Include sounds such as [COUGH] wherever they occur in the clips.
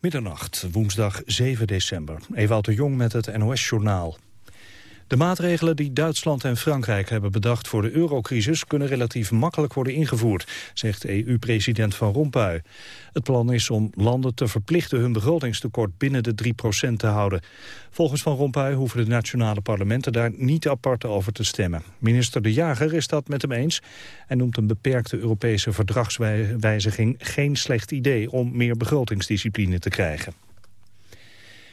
Middernacht, woensdag 7 december. Ewout de Jong met het NOS-journaal. De maatregelen die Duitsland en Frankrijk hebben bedacht voor de eurocrisis kunnen relatief makkelijk worden ingevoerd, zegt EU-president Van Rompuy. Het plan is om landen te verplichten hun begrotingstekort binnen de 3% te houden. Volgens Van Rompuy hoeven de nationale parlementen daar niet apart over te stemmen. Minister De Jager is dat met hem eens en noemt een beperkte Europese verdragswijziging geen slecht idee om meer begrotingsdiscipline te krijgen.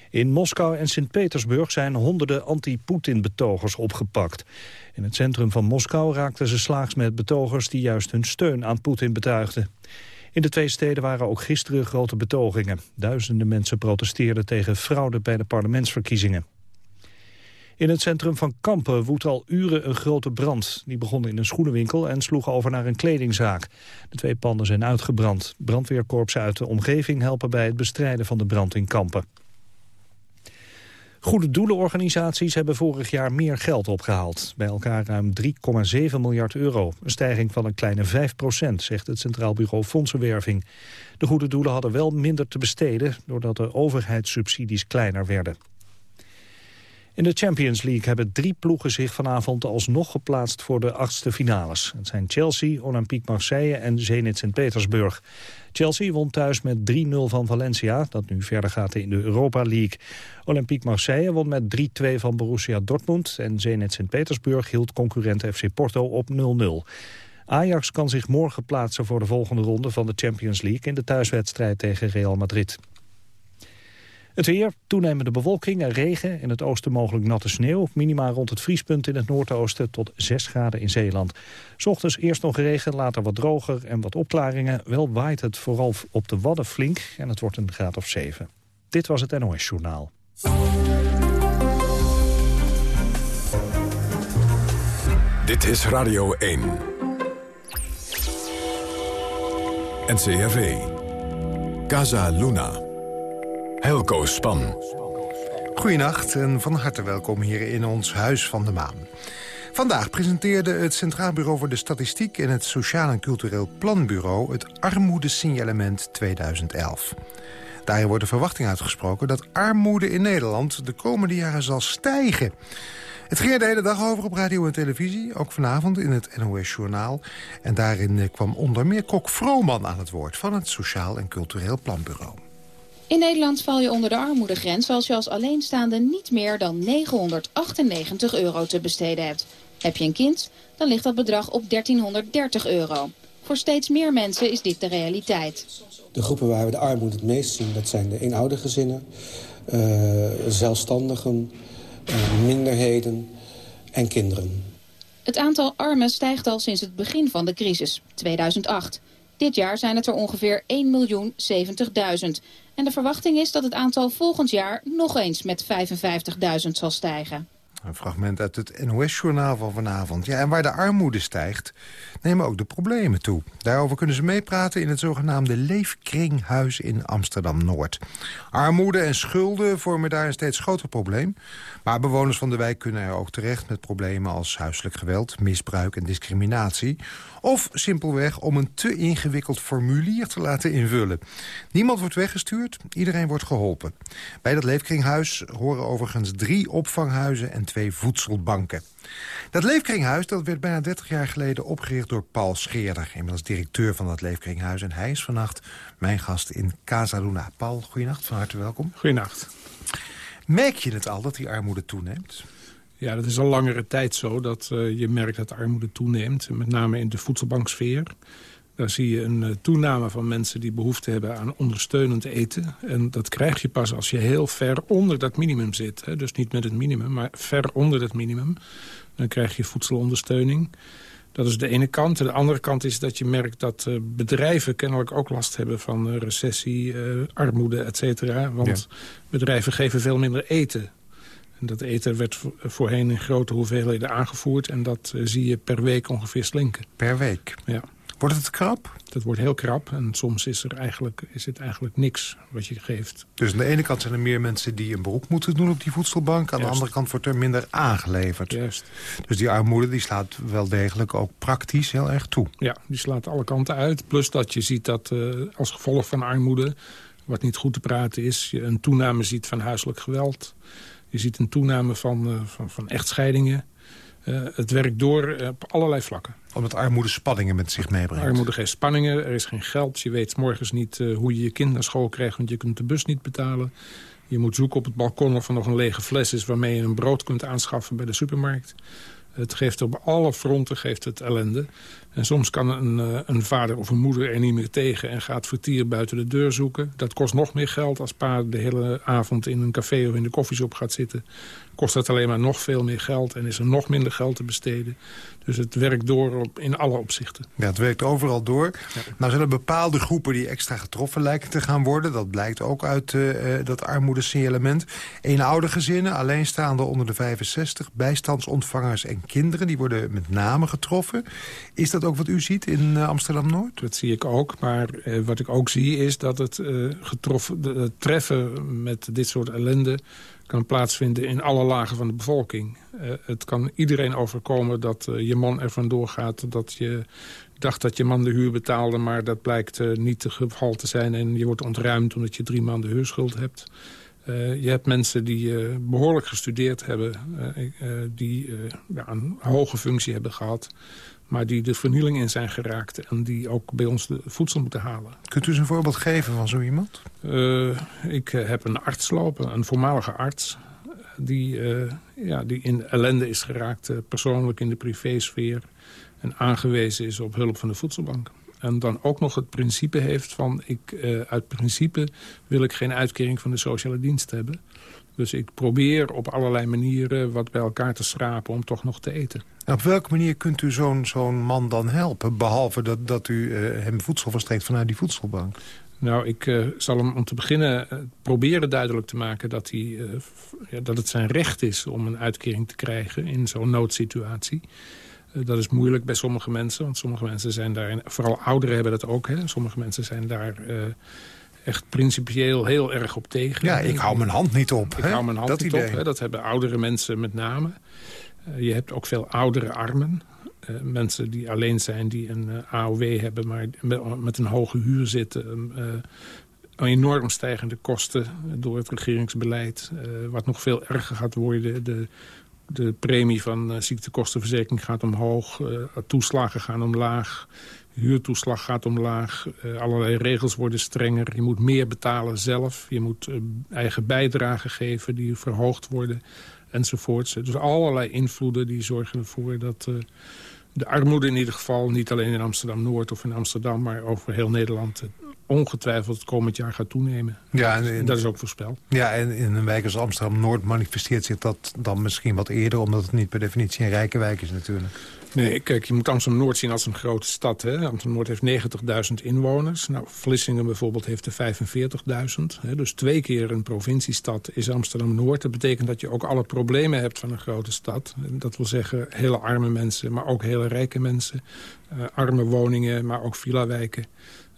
In Moskou en Sint-Petersburg zijn honderden anti-Poetin-betogers opgepakt. In het centrum van Moskou raakten ze slaags met betogers die juist hun steun aan Poetin betuigden. In de twee steden waren ook gisteren grote betogingen. Duizenden mensen protesteerden tegen fraude bij de parlementsverkiezingen. In het centrum van Kampen woedt al uren een grote brand. Die begon in een schoenenwinkel en sloeg over naar een kledingzaak. De twee panden zijn uitgebrand. Brandweerkorpsen uit de omgeving helpen bij het bestrijden van de brand in Kampen. Goede doelenorganisaties hebben vorig jaar meer geld opgehaald. Bij elkaar ruim 3,7 miljard euro. Een stijging van een kleine 5 procent, zegt het Centraal Bureau Fondsenwerving. De goede doelen hadden wel minder te besteden... doordat de overheidssubsidies kleiner werden. In de Champions League hebben drie ploegen zich vanavond alsnog geplaatst voor de achtste finales. Het zijn Chelsea, Olympique Marseille en Zenit Sint-Petersburg. Chelsea won thuis met 3-0 van Valencia, dat nu verder gaat in de Europa League. Olympique Marseille won met 3-2 van Borussia Dortmund en Zenit Sint-Petersburg hield concurrent FC Porto op 0-0. Ajax kan zich morgen plaatsen voor de volgende ronde van de Champions League in de thuiswedstrijd tegen Real Madrid. Het weer, toenemende bewolking en regen. In het oosten mogelijk natte sneeuw. Minima rond het vriespunt in het noordoosten tot 6 graden in Zeeland. Ochtends eerst nog regen, later wat droger en wat opklaringen. Wel waait het vooral op de Wadden flink en het wordt een graad of 7. Dit was het NOS Journaal. Dit is Radio 1. NCRV. Casa Luna. Helco Span. Goedenacht en van harte welkom hier in ons Huis van de Maan. Vandaag presenteerde het Centraal Bureau voor de Statistiek... en het Sociaal en Cultureel Planbureau het Armoedesignalement 2011. Daarin wordt de verwachting uitgesproken dat armoede in Nederland... de komende jaren zal stijgen. Het ging de hele dag over op radio en televisie, ook vanavond in het NOS Journaal. En daarin eh, kwam onder meer Kok Vrooman aan het woord... van het Sociaal en Cultureel Planbureau. In Nederland val je onder de armoedegrens als je als alleenstaande niet meer dan 998 euro te besteden hebt. Heb je een kind, dan ligt dat bedrag op 1330 euro. Voor steeds meer mensen is dit de realiteit. De groepen waar we de armoede het meest zien, dat zijn de eenoudergezinnen, uh, zelfstandigen, uh, minderheden en kinderen. Het aantal armen stijgt al sinds het begin van de crisis, 2008. Dit jaar zijn het er ongeveer 1.070.000. En de verwachting is dat het aantal volgend jaar nog eens met 55.000 zal stijgen. Een fragment uit het NOS-journaal van vanavond. Ja, en waar de armoede stijgt, nemen ook de problemen toe. Daarover kunnen ze meepraten in het zogenaamde Leefkringhuis in Amsterdam-Noord. Armoede en schulden vormen daar een steeds groter probleem. Maar bewoners van de wijk kunnen er ook terecht met problemen als huiselijk geweld, misbruik en discriminatie. Of simpelweg om een te ingewikkeld formulier te laten invullen. Niemand wordt weggestuurd, iedereen wordt geholpen. Bij dat leefkringhuis horen overigens drie opvanghuizen en twee voedselbanken. Dat leefkringhuis dat werd bijna 30 jaar geleden opgericht door Paul Scheerder. Inmiddels directeur van dat leefkringhuis. En hij is vannacht mijn gast in Casa Luna. Paul, goeienacht, van harte welkom. Goeienacht. Merk je het al dat die armoede toeneemt? Ja, dat is al langere tijd zo dat uh, je merkt dat de armoede toeneemt. Met name in de voedselbanksfeer. Daar zie je een uh, toename van mensen die behoefte hebben aan ondersteunend eten. En dat krijg je pas als je heel ver onder dat minimum zit. Hè. Dus niet met het minimum, maar ver onder het minimum. Dan krijg je voedselondersteuning. Dat is de ene kant. De andere kant is dat je merkt dat uh, bedrijven kennelijk ook last hebben van recessie, armoede, et cetera. Want ja. bedrijven geven veel minder eten. En dat eten werd voorheen in grote hoeveelheden aangevoerd. En dat zie je per week ongeveer slinken. Per week? Ja. Wordt het krap? Dat wordt heel krap en soms is, er eigenlijk, is het eigenlijk niks wat je geeft. Dus aan de ene kant zijn er meer mensen die een beroep moeten doen op die voedselbank. Aan Juist. de andere kant wordt er minder aangeleverd. Juist. Dus die armoede die slaat wel degelijk ook praktisch heel erg toe. Ja, die slaat alle kanten uit. Plus dat je ziet dat uh, als gevolg van armoede wat niet goed te praten is. Je een toename ziet van huiselijk geweld. Je ziet een toename van, van, van echtscheidingen. het werkt door op allerlei vlakken. Omdat armoede spanningen met zich meebrengt. Armoede geeft spanningen, er is geen geld. Je weet morgens niet hoe je je kind naar school krijgt... want je kunt de bus niet betalen. Je moet zoeken op het balkon of er nog een lege fles is... waarmee je een brood kunt aanschaffen bij de supermarkt. Het geeft op alle fronten geeft het ellende. En soms kan een, eh, een vader of een moeder er niet meer tegen... en gaat vertier buiten de deur zoeken. Dat kost nog meer geld als pa de hele avond in een café of in de koffieshop gaat zitten kost dat alleen maar nog veel meer geld en is er nog minder geld te besteden. Dus het werkt door op, in alle opzichten. Ja, het werkt overal door. Ja. Nou zijn er bepaalde groepen die extra getroffen lijken te gaan worden. Dat blijkt ook uit uh, dat armoedesignalement. oude gezinnen, alleenstaande onder de 65, bijstandsontvangers en kinderen... die worden met name getroffen. Is dat ook wat u ziet in uh, Amsterdam-Noord? Dat zie ik ook, maar wat ik ook zie is dat het getroffen, het treffen met dit soort ellende kan plaatsvinden in alle lagen van de bevolking. Het kan iedereen overkomen dat je man er vandoor gaat... dat je dacht dat je man de huur betaalde... maar dat blijkt niet het geval te zijn... en je wordt ontruimd omdat je drie maanden huurschuld hebt. je hebt mensen die behoorlijk gestudeerd hebben... die ja, een hoge functie hebben gehad maar die de vernieling in zijn geraakt... en die ook bij ons de voedsel moeten halen. Kunt u eens een voorbeeld geven van zo iemand? Uh, ik eh, heb een arts lopen, een voormalige arts... die, uh, ja, die in ellende is geraakt, persoonlijk in de privésfeer... en aangewezen is op hulp van de voedselbank. En dan ook nog het principe heeft van... Ik, uit principe wil ik geen uitkering van de sociale dienst hebben... Dus ik probeer op allerlei manieren wat bij elkaar te schrapen om toch nog te eten. En op welke manier kunt u zo'n zo'n man dan helpen? Behalve dat, dat u uh, hem voedsel verstrekt vanuit die voedselbank. Nou, ik uh, zal hem om te beginnen uh, proberen duidelijk te maken... Dat, hij, ja, dat het zijn recht is om een uitkering te krijgen in zo'n noodsituatie. dat is moeilijk bij sommige mensen, want sommige mensen zijn daar... vooral ouderen hebben dat ook, hè. Sommige mensen zijn daar echt principieel heel erg op tegen. Ja, ik hou mijn hand niet op. Ik hou mijn hand dat niet idee. op. Hè? Dat hebben oudere mensen met name. Uh, je hebt ook veel oudere armen. Uh, mensen die alleen zijn, die een uh, AOW hebben... maar met, met, een hoge huur zitten. enorm stijgende kosten door het regeringsbeleid. wat nog veel erger gaat worden. De, de premie van ziektekostenverzekering gaat omhoog. toeslagen gaan omlaag huurtoeslag gaat omlaag. Uh, allerlei regels worden strenger. Je moet meer betalen zelf. Je moet uh, eigen bijdragen geven die verhoogd worden. Enzovoorts. Dus allerlei invloeden die zorgen ervoor dat uh, de armoede in ieder geval... niet alleen in Amsterdam-Noord of in Amsterdam... maar over heel Nederland ongetwijfeld het komend jaar gaat toenemen. Ja, en, en dat is ook voorspel. Ja, en in een wijk als Amsterdam-Noord manifesteert zich dat dan misschien wat eerder... omdat het niet per definitie een rijke wijk is natuurlijk. Nee, kijk, je moet Amsterdam-Noord zien als een grote stad. Amsterdam-Noord heeft 90.000 inwoners. Nou, Vlissingen bijvoorbeeld heeft er 45.000. Dus twee keer een provinciestad is Amsterdam-Noord. Dat betekent dat je ook alle problemen hebt van een grote stad. Dat wil zeggen hele arme mensen, maar ook hele rijke mensen. Uh, arme woningen, maar ook villa-wijken.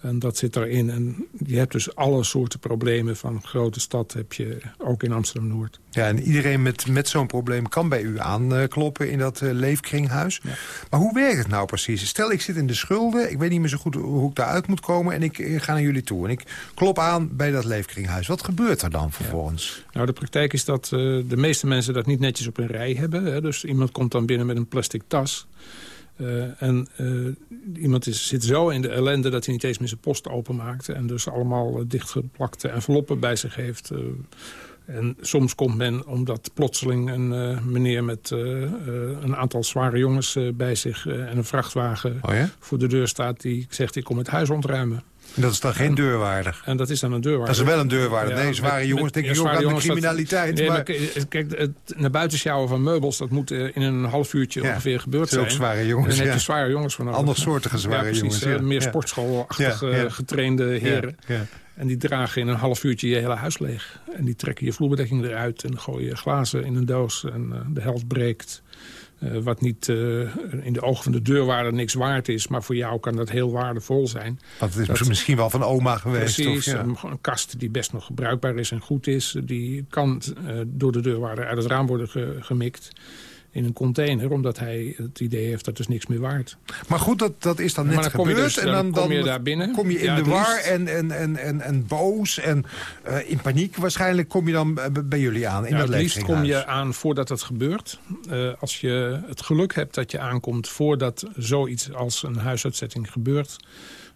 En dat zit erin. En je hebt dus alle soorten problemen van grote stad heb je ook in Amsterdam-Noord. Ja, en iedereen met, met zo'n probleem kan bij u aankloppen in dat uh, leefkringhuis. Maar hoe werkt het nou precies? Stel, ik zit in de schulden, ik weet niet meer zo goed hoe ik daaruit moet komen... en ik, ga naar jullie toe en ik klop aan bij dat leefkringhuis. Wat gebeurt er dan vervolgens? Nou, de praktijk is dat uh, de meeste mensen dat niet netjes op een rij hebben. Hè? Dus iemand komt dan binnen met een plastic tas... Uh, en uh, iemand is, zit zo in de ellende dat hij niet eens meer zijn post openmaakt... en dus allemaal uh, dichtgeplakte enveloppen bij zich heeft. en soms komt men omdat plotseling een meneer met een aantal zware jongens bij zich... en een vrachtwagen oh ja? voor de deur staat die zegt ik kom het huis ontruimen. Dat is dan geen deurwaarder? En dat is dan een deurwaarder. Dat is wel een deurwaarder. nee, zware jongens denk je ook aan de criminaliteit. nee, maar... Kijk, het naar buiten sjouwen van meubels... dat moet in een half uurtje ongeveer gebeurd zijn. ook zware jongens, En dan heb je zware jongens van. Andersoortige zware jongens. Uh, meer sportschoolachtige getrainde heren. En die dragen in een half uurtje je hele huis leeg. En die trekken je vloerbedekking eruit en gooien glazen in een doos. En uh, de helft breekt. Uh, wat niet uh, in de ogen van de deurwaarder niks waard is. Maar voor jou kan dat heel waardevol zijn. Want het is dat, misschien wel van oma geweest. Precies, of, ja. een, een, kast die best nog bruikbaar is en goed is. Die kan uh, door de deurwaarder uit het raam worden ge, gemikt. In een container... omdat hij het idee heeft dat is niks meer waard. Maar goed, dat, dat is dan net dan gebeurd. Dus, en dan, dan, kom je daar binnen. Kom je in de war en, en, en, en, en boos en uh, in paniek. Waarschijnlijk kom je dan bij jullie aan in ja, dat Het liefst kom je aan voordat het gebeurt. Uh, als je het geluk hebt dat je aankomt voordat zoiets als een huisuitzetting gebeurt...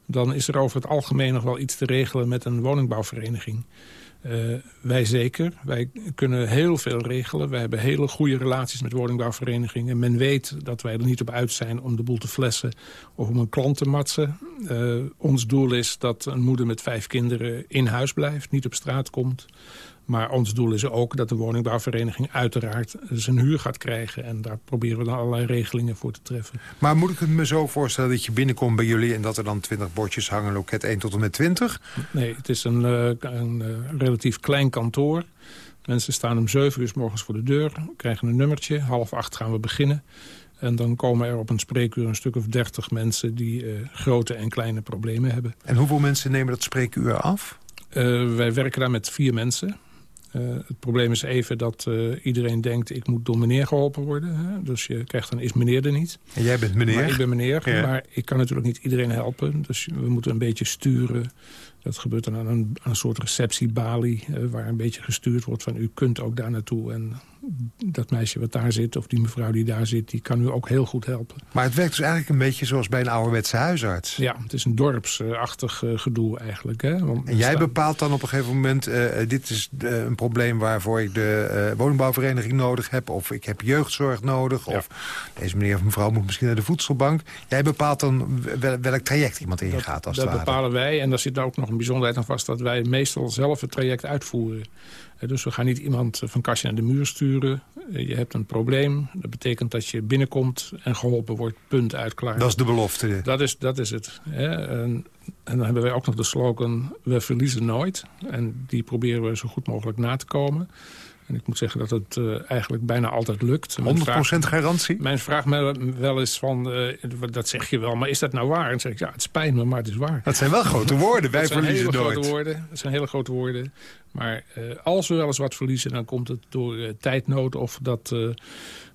dan is er over het algemeen nog wel iets te regelen met een woningbouwvereniging. Uh, wij zeker. Wij kunnen heel veel regelen. Wij hebben hele goede relaties met woningbouwverenigingen. Men weet dat wij er niet op uit zijn om de boel te flessen of om een klant te matsen. Uh, ons doel is dat een moeder met vijf kinderen in huis blijft, niet op straat komt. Maar ons doel is ook dat de woningbouwvereniging uiteraard zijn huur gaat krijgen. En daar proberen we dan allerlei regelingen voor te treffen. Maar moet ik het me zo voorstellen dat je binnenkomt bij jullie... en dat er dan 20 bordjes hangen, loket 1 tot en met 20? Nee, het is een, uh, een uh, relatief klein kantoor. Mensen staan om 7 uur s morgens voor de deur, krijgen een nummertje. Half acht gaan we beginnen. En dan komen er op een spreekuur een stuk of dertig mensen... die uh, grote en kleine problemen hebben. En hoeveel mensen nemen dat spreekuur af? wij werken daar met vier mensen. Uh, het probleem is even dat uh, iedereen denkt... ik moet door meneer geholpen worden. Hè? Dus je krijgt dan is meneer er niet. En jij bent meneer? Maar ik ben meneer, ja. maar ik kan natuurlijk niet iedereen helpen. Dus we moeten een beetje sturen. Dat gebeurt dan aan een, aan een soort receptiebalie... Uh, waar een beetje gestuurd wordt van u kunt ook daar naartoe. En dat meisje wat daar zit, of die mevrouw die daar zit... die kan u ook heel goed helpen. Maar het werkt dus eigenlijk een beetje zoals bij een ouderwetse huisarts. Ja, het is een dorpsachtig uh, gedoe eigenlijk. Hè? Want en jij staan... bepaalt dan op een gegeven moment... Uh, dit is een probleem waarvoor ik de woningbouwvereniging nodig heb... of ik heb jeugdzorg nodig... Ja. of deze meneer of mevrouw moet misschien naar de voedselbank. Jij bepaalt dan wel, welk traject iemand ingaat. Als dat bepalen wij. En daar zit ook nog een bijzonderheid aan vast... dat wij meestal zelf het traject uitvoeren. Dus we gaan niet iemand van kastje naar de muur sturen. Je hebt een probleem. Dat betekent dat je binnenkomt en geholpen wordt. Punt uit klaar. Dat is de belofte. Dat is, dat is het. En, en dan hebben wij ook nog de slogan... we verliezen nooit. En die proberen we zo goed mogelijk na te komen. En ik moet zeggen dat het uh, eigenlijk bijna altijd lukt. 100% vraagt, garantie? Mijn vraag me wel eens van, uh, dat zeg je wel, maar is dat nou waar? En dan zeg ik, ja, het spijt me, maar het is waar. Dat zijn wel grote woorden, wij verliezen nooit. Grote woorden, dat zijn hele grote woorden. Maar uh, als we wel eens wat verliezen, dan komt het door tijdnood... of dat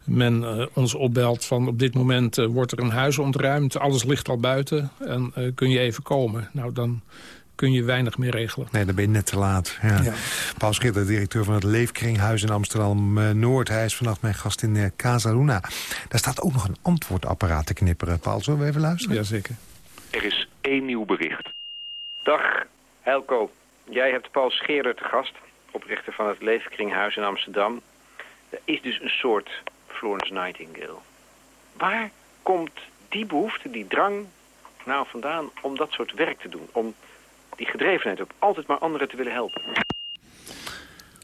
men ons opbelt van op dit moment wordt er een huis ontruimd... alles ligt al buiten en kun je even komen. Nou, dan kun je weinig meer regelen. Nee, dan ben je net te laat. Ja. Ja. Paul Schitter, directeur van het Leefkringhuis in Amsterdam-Noord. Hij is vannacht mijn gast in uh, Casa Luna. Daar staat ook nog een antwoordapparaat te knipperen. Paul, zullen we even luisteren? Jazeker. Er is één nieuw bericht. Dag, Helco. Jij hebt Paul Scheerder te gast, oprichter van het Leefkringhuis in Amsterdam. Er is dus een soort Florence Nightingale. Waar komt die behoefte, die drang nou vandaan om dat soort werk te doen? Om die gedrevenheid op altijd maar anderen te willen helpen.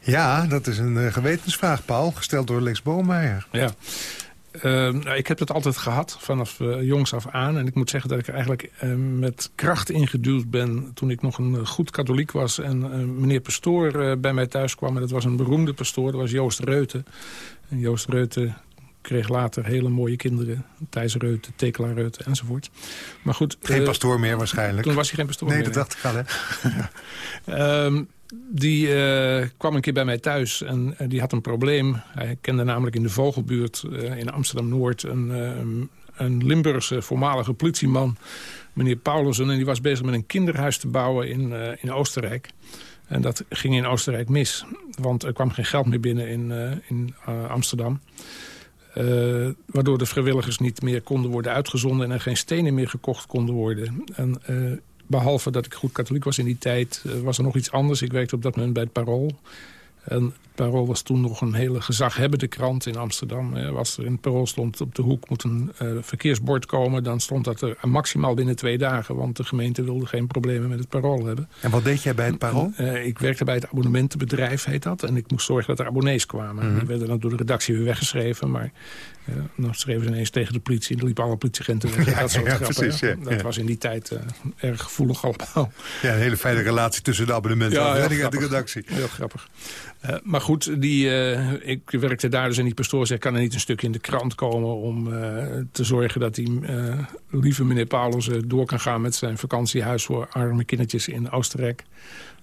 Ja, dat is een uh, gewetensvraag, Paul, gesteld door Lex Boomeijer. Ja. Uh, nou, ik heb het altijd gehad, vanaf uh, jongs af aan. En ik moet zeggen dat ik eigenlijk met kracht ingeduwd ben... toen ik nog een goed katholiek was en meneer Pastoor bij mij thuis kwam. En dat was een beroemde pastoor, dat was Joost Reuten. En Joost Reuten kreeg later hele mooie kinderen. Thijs Reuten, Tekela Reuten enzovoort. Maar goed, geen uh, pastoor meer waarschijnlijk. Toen was hij geen pastoor nee, meer. Nee, dat dacht ik al, hè. um, [LAUGHS] die uh, kwam een keer bij mij thuis en uh, die had een probleem. Hij kende namelijk in de Vogelbuurt in Amsterdam-Noord... een, een Limburgse voormalige politieman, meneer Paulussen... en die was bezig met een kinderhuis te bouwen in, in Oostenrijk. En dat ging in Oostenrijk mis, want er kwam geen geld meer binnen in, in Amsterdam... Uh, waardoor de vrijwilligers niet meer konden worden uitgezonden... en er geen stenen meer gekocht konden worden. En uh, behalve dat ik goed katholiek was in die tijd... Uh, was er nog iets anders. Ik werkte op dat moment bij het Parool. En Parool was toen nog een hele gezaghebbende krant in Amsterdam. Als er in het Parool stond op de hoek moet een verkeersbord komen... dan stond dat er maximaal binnen twee dagen. Want de gemeente wilde geen problemen met het Parool hebben. En wat deed jij bij het Parool? ik werkte bij het abonnementenbedrijf, heet dat. En ik moest zorgen dat er abonnees kwamen. Mm -hmm. Die werden dan door de redactie weer weggeschreven. Maar uh, dan schreven ze ineens tegen de politie... en dan liepen alle politieagenten weg. [LAUGHS] Ja, dat soort ja, grappen, precies, ja, dat ja. was in die tijd erg gevoelig allemaal. Ja, een hele fijne relatie tussen de abonnementenafdeling en de redactie. Heel grappig. Uh, maar goed, die, uh, ik werkte daar dus in die pastoor zei... kan er niet een stukje in de krant komen om uh, te zorgen... dat die lieve meneer Paulus door kan gaan met zijn vakantiehuis... voor arme kindertjes in Oostenrijk.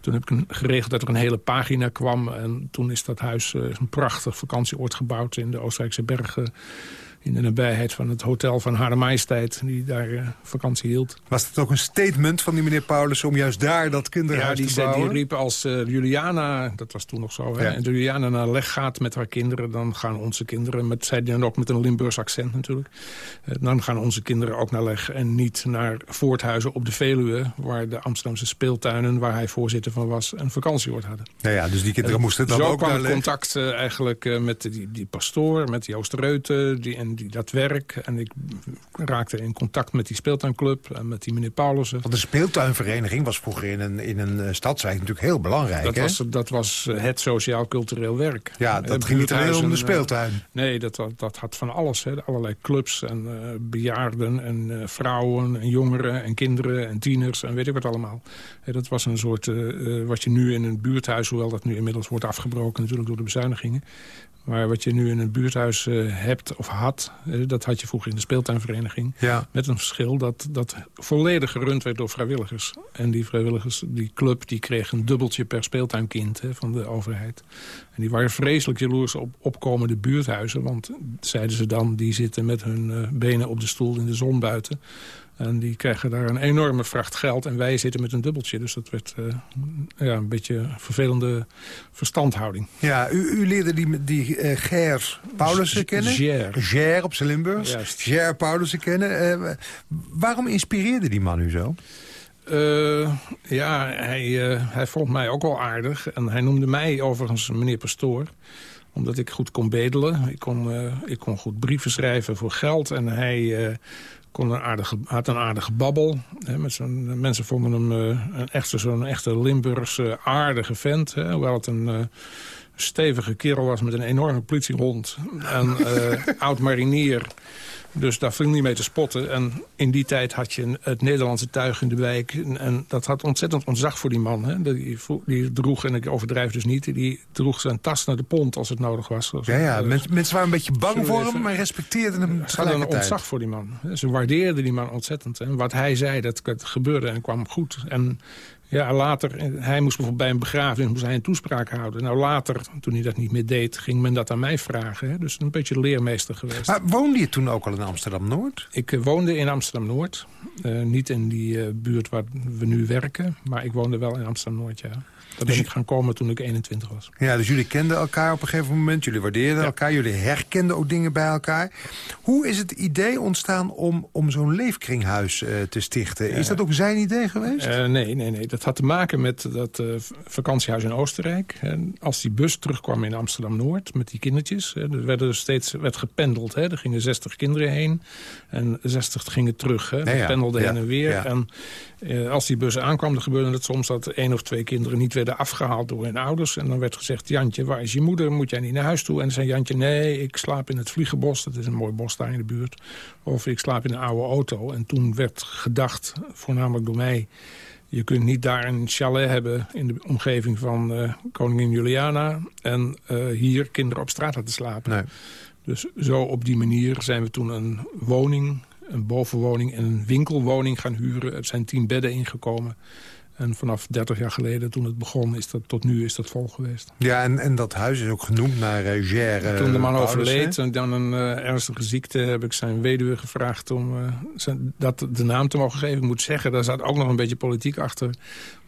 Toen heb ik geregeld dat er een hele pagina kwam. En toen is dat huis een prachtig vakantieoord gebouwd... in de Oostenrijkse bergen in de nabijheid van het hotel van Hare Majesteit... die daar uh, vakantie hield. Was het ook een statement van die meneer Paulus... om juist daar dat kinderhuis ja, die te bouwen? Ja, die riep als uh, Juliana, dat was toen nog zo... Hè, en Juliana naar leg gaat met haar kinderen... dan gaan onze kinderen, met, zei dan ook met een Limburgs accent natuurlijk... Uh, dan gaan onze kinderen ook naar leg en niet naar Voorthuizen op de Veluwe... waar de Amsterdamse speeltuinen, waar hij voorzitter van was... een vakantieoord hadden. Ja, ja dus die kinderen moesten dan ook naar leg. contact eigenlijk met die, die pastoor, met Joost Reuten... Die, en die, dat werk. En ik raakte in contact met die speeltuinclub en met die meneer Paulussen. Want de speeltuinvereniging was vroeger in een, in een stadswijk natuurlijk heel belangrijk. Dat, hè? Was, dat was het sociaal-cultureel werk. Ja, dat ging niet alleen om de speeltuin. Nee, dat, dat, had van alles. Hè. Allerlei clubs en uh, bejaarden en uh, vrouwen en jongeren en kinderen en tieners en weet ik wat allemaal. Hè, dat was een soort, uh, wat je nu in een buurthuis, hoewel dat nu inmiddels wordt afgebroken natuurlijk door de bezuinigingen. Maar wat je nu in een buurthuis uh, hebt of had... Dat had je vroeger in de speeltuinvereniging. Ja. Met een verschil dat dat volledig gerund werd door vrijwilligers. En die vrijwilligers, die club, die kreeg een dubbeltje per speeltuinkind hè, van de overheid. En die waren vreselijk jaloers op opkomende buurthuizen. Want, zeiden ze dan, die zitten met hun uh, benen op de stoel in de zon buiten. En die krijgen daar een enorme vracht geld. En wij zitten met een dubbeltje. Dus dat werd uh, ja, een beetje vervelende verstandhouding. Ja, u, u leerde die, die uh, Ger Paulussen kennen? Ger. Ger op zijn Limburgs. Ger Paulussen kennen. Uh, waarom inspireerde die man u zo? Uh, ja, hij, uh, hij vond mij ook wel aardig. En hij noemde mij overigens meneer Pastoor omdat ik goed kon bedelen. Ik kon, uh, ik kon goed brieven schrijven voor geld. En hij kon een aardige, had een aardige babbel. Hè, met mensen vonden hem uh, een echte, zo'n echte Limburgse aardige vent. Hè, hoewel het een uh, stevige kerel was met een enorme politiehond. En [LAUGHS] uh, oud-marinier. Dus daar viel niet mee te spotten. En in die tijd had je het Nederlandse tuig in de wijk. En, en dat had ontzettend ontzag voor die man. Hè. Die, die, droeg, en ik overdrijf dus niet... die droeg zijn tas naar de pont als het nodig was. Ja, ja. Uh, mensen, mensen waren een beetje bang voor hem... maar respecteerden hem Ze hadden een ontzag voor die man. Ze waardeerden die man ontzettend. En wat hij zei, dat, dat gebeurde en kwam goed. En ja, later, hij moest bijvoorbeeld bij een begrafenis moest hij een toespraak houden. Nou, later, toen hij dat niet meer deed, ging men dat aan mij vragen. Hè? Dus een beetje leermeester geweest. Maar woonde je toen ook al in Amsterdam-Noord? Ik uh, woonde in Amsterdam-Noord. Uh, niet in die uh, buurt waar we nu werken, maar ik woonde wel in Amsterdam-Noord, ja. Daar ben ik gaan komen toen ik 21 was. Ja, dus jullie kenden elkaar op een gegeven moment. Jullie waardeerden ja. elkaar. Jullie herkenden ook dingen bij elkaar. Hoe is het idee ontstaan om, om zo'n leefkringhuis uh, te stichten? Is dat ook zijn idee geweest? Uh, nee, nee, nee. Dat had te maken met dat uh, vakantiehuis in Oostenrijk. En als die bus terugkwam in Amsterdam-Noord met die kindertjes... Hè, er werden steeds werd gependeld. Hè. Er gingen 60 kinderen heen en 60 gingen terug. Hè. Ja, pendelde heen en weer. En uh, als die bus aankwam, dan gebeurde het soms dat één of twee kinderen niet werden afgehaald door hun ouders. En dan werd gezegd, Jantje, waar is je moeder? Moet jij niet naar huis toe? En dan zei Jantje, nee, ik slaap in het Vliegenbos. Dat is een mooi bos daar in de buurt. Of ik slaap in een oude auto. En toen werd gedacht, voornamelijk door mij... je kunt niet daar een chalet hebben in de omgeving van uh, koningin Juliana... en uh, hier kinderen op straat laten slapen. Nee. Dus zo op die manier zijn we toen een woning een bovenwoning en een winkelwoning gaan huren. Er zijn tien bedden ingekomen. En vanaf 30 jaar geleden, toen het begon, is dat tot nu is dat vol geweest. Ja, en, en dat huis is ook genoemd naar uh, toen de man Paulus, overleed, en dan een uh, ernstige ziekte, heb ik zijn weduwe gevraagd om zijn, dat de naam te mogen geven. Ik moet zeggen, daar zat ook nog een beetje politiek achter.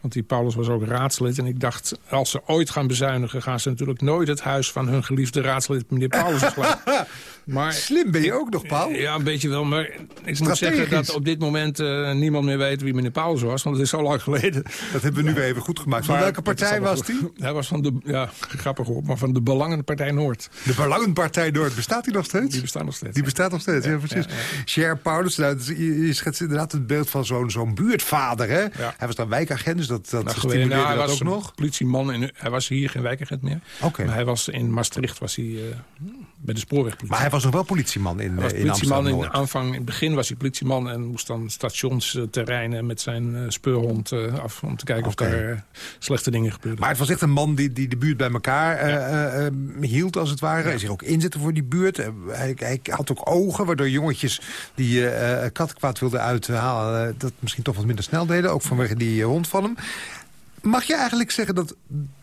Want die Paulus was ook raadslid. En ik dacht, als ze ooit gaan bezuinigen... gaan ze natuurlijk nooit het huis van hun geliefde raadslid, meneer Paulus, [LAUGHS] sluiten. Maar, Slim ben je ook nog, Paul. Ja, een beetje wel. Maar ik moet zeggen dat op dit moment uh, niemand meer weet wie meneer Paulus was. Want het is zo lang geleden. Dat hebben we nu even goed gemaakt. Van maar welke partij was die? Hij was van de, ja, grappig op, maar van de Belangenpartij Noord. De Belangenpartij Noord, bestaat die nog steeds? Die bestaat nog steeds. Die bestaat nog steeds, ja, ja precies. Cher Paulus, nou, je schetst inderdaad het beeld van zo'n zo'n buurtvader. Hè? Hij was dan wijkagent, dus dat, dat Nou, stimuleerde nou, hij dat was ook nog? politieman. In, hij was hier geen wijkagent meer. Maar hij was in Maastricht was hij, eh, bij de spoorwegpolitie. Maar hij was nog wel politieman in, Hij was eh, in politieman in, aanvang, in het begin was hij politieman en moest dan stationsterreinen met zijn eh, speurhond eh, af om te kijken of daar slechte dingen gebeurden. Maar het was echt een man die, die de buurt bij elkaar hield, als het ware. Hij zich ook inzette voor die buurt. Hij, hij had ook ogen, waardoor jongetjes die eh, kattenkwaad wilden uithalen... dat misschien toch wat minder snel deden, ook vanwege die hond van hem. Mag je eigenlijk zeggen dat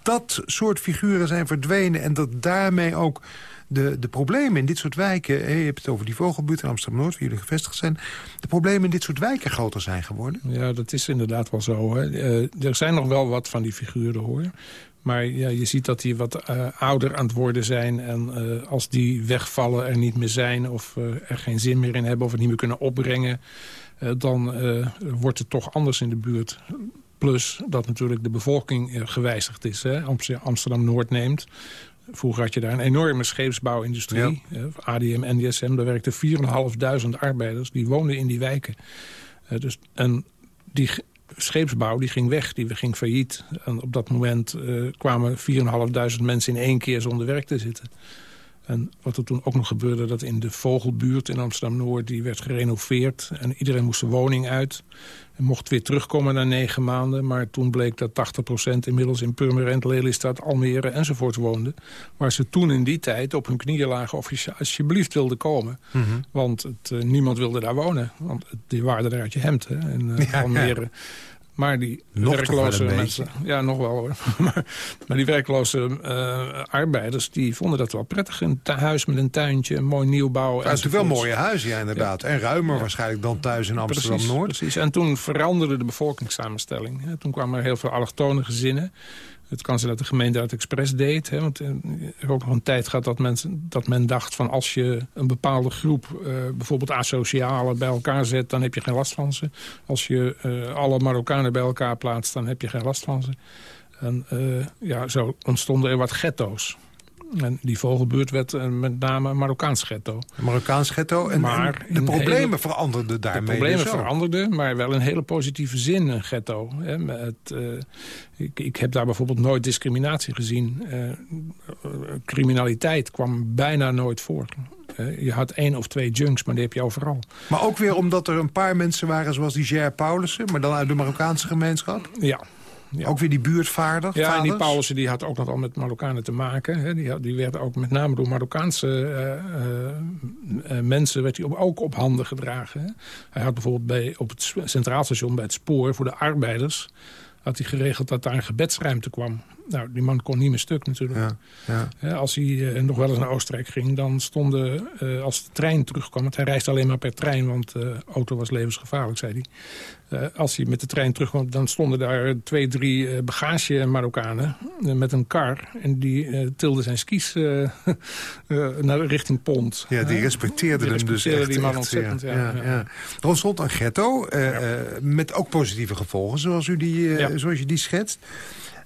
dat soort figuren zijn verdwenen... en dat daarmee ook de, de problemen in dit soort wijken... je hebt het over die vogelbuurt in Amsterdam-Noord... waar jullie gevestigd zijn... de problemen in dit soort wijken groter zijn geworden? Ja, dat is inderdaad wel zo. Hè. Eh, er zijn nog wel wat van die figuren, hoor. Maar ja, je ziet dat die wat eh, ouder aan het worden zijn. En eh, als die wegvallen, er niet meer zijn... of er geen zin meer in hebben of het niet meer kunnen opbrengen... dan wordt het toch anders in de buurt. Plus dat natuurlijk de bevolking gewijzigd is. Hè. Amst- Amsterdam-Noord neemt. Vroeger had je daar een enorme scheepsbouwindustrie. ADM, NDSM, daar werkten 4.500 arbeiders. Die woonden in die wijken. Eh, dus, en die scheepsbouw die ging weg, die ging failliet. En op dat moment eh, kwamen 4.500 mensen in één keer zonder werk te zitten. En wat er toen ook nog gebeurde, dat in de Vogelbuurt in Amsterdam-Noord... die werd gerenoveerd en iedereen moest de woning uit. En mocht weer terugkomen na negen maanden. Maar toen bleek dat 80% inmiddels in Purmerend, Lelystad, Almere enzovoort woonde. Waar ze toen in die tijd op hun knieën lagen of je alsjeblieft wilde komen. Want het, eh, niemand wilde daar wonen. Want het- die waren er uit je hemd hè, in eh, Ja, Almere. Maar die Nog werkloze mensen... Ja, nog wel hoor. [LAUGHS] maar, maar die werkloze eh, arbeiders die vonden dat wel prettig. Een huis met een tuintje, een mooi nieuwbouw. Het is natuurlijk wel mooie huizen, ja, inderdaad. En ruimer waarschijnlijk dan thuis in Amsterdam-Noord. Precies, precies. En toen veranderde de bevolkingssamenstelling. Toen kwamen er heel veel allochtone gezinnen. Het kan zijn dat de gemeente dat expres deed. Hè, want eh, er ook nog een tijd gehad dat, mensen, dat men dacht van... als je een bepaalde groep, eh, bijvoorbeeld asocialen, bij elkaar zet... dan heb je geen last van ze. Als je eh, alle Marokkanen bij elkaar plaatst, dan heb je geen last van ze. En ja, zo ontstonden er wat ghetto's. En die vogelbuurt werd eh, met name een Marokkaans ghetto. Een Marokkaans ghetto. En, Maar en de problemen hele- veranderden De daarmee problemen dus veranderden, maar wel in hele positieve zin een ghetto. Hè. Met, eh, ik, ik heb daar bijvoorbeeld nooit discriminatie gezien. Eh, criminaliteit kwam bijna nooit voor. Je had één of twee junks, maar die heb je overal. Maar ook weer omdat er een paar mensen waren zoals die Ger Paulussen... maar dan uit de Marokkaanse gemeenschap. Ja. Ja. Ook weer die buurtvader. Ja, en die. Paulussen die had ook nog wel met Marokkanen te maken. Hè. Die, die werd ook met name door Marokkaanse eh, eh, eh, mensen werd hij op- ook op handen gedragen. Hè. Hij had bijvoorbeeld bij, op het centraal station bij het spoor voor de arbeiders... had hij geregeld dat daar een gebedsruimte kwam. Nou, die man kon niet meer stuk natuurlijk. Ja, ja. Hè, als hij nog wel eens naar Oostenrijk ging, dan stonden, als de trein terugkwam... want hij reisde alleen maar per trein, want de auto was levensgevaarlijk, zei hij. Eh, als hij met de trein terugkwam, dan stonden daar twee, drie eh, bagage Marokkanen... eh, met een kar, en die tilden zijn skis [LAUGHS] naar richting Pont. Ja, die Hè? respecteerde Die hem dus echt. die man ontzettend, ja, ja, ja. ja. Een ghetto met ook positieve gevolgen, zoals, u die, zoals je die schetst.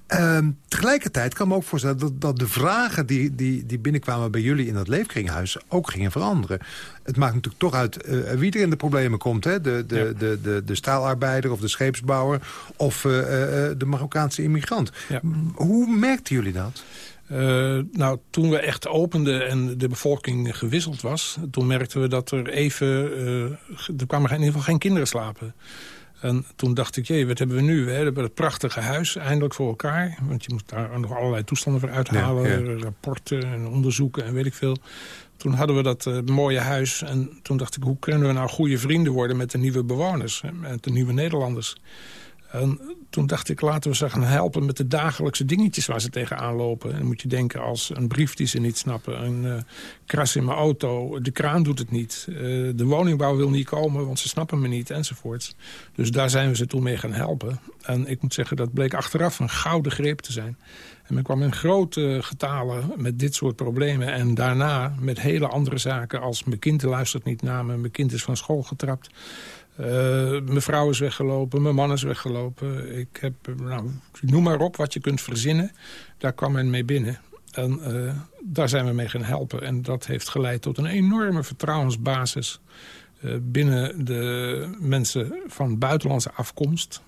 Ehm, tegelijkertijd kan ik me ook voorstellen dat, dat de vragen die, die, die binnenkwamen bij jullie in dat leefkringhuis ook gingen veranderen. Het maakt natuurlijk toch uit eh, wie er in de problemen komt. Hè? De, de, Ja. de, de, de staalarbeider of de scheepsbouwer of eh, eh, de Marokkaanse immigrant. Ja. Hoe merkten jullie dat? Nou, toen we echt openden en de bevolking gewisseld was... toen merkten we dat er even... er kwamen in ieder geval geen kinderen slapen. En toen dacht ik, jee, wat hebben we nu? We hebben het prachtige huis eindelijk voor elkaar. Want je moet daar nog allerlei toestanden voor uithalen. Ja, ja. Rapporten en onderzoeken en weet ik veel. Toen hadden we dat eh, mooie huis. En toen dacht ik, hoe kunnen we nou goede vrienden worden... met de nieuwe bewoners, met de nieuwe Nederlanders? En toen dacht ik, laten we ze gaan helpen met de dagelijkse dingetjes waar ze tegenaan lopen. En dan moet je denken als een brief die ze niet snappen, een eh, kras in mijn auto, de kraan doet het niet. eh, de woningbouw wil niet komen, want ze snappen me niet, enzovoorts. Dus daar zijn we ze toen mee gaan helpen. En ik moet zeggen, dat bleek achteraf een gouden greep te zijn. En men kwam in grote getalen met dit soort problemen. En daarna met hele andere zaken als mijn kind luistert niet naar me, mijn kind is van school getrapt. Eh, mijn vrouw is weggelopen, mijn man is weggelopen. Ik heb, eh, nou, noem maar op wat je kunt verzinnen. Daar kwam men mee binnen. En eh, daar zijn we mee gaan helpen. En dat heeft geleid tot een enorme vertrouwensbasis... binnen de mensen van buitenlandse afkomst.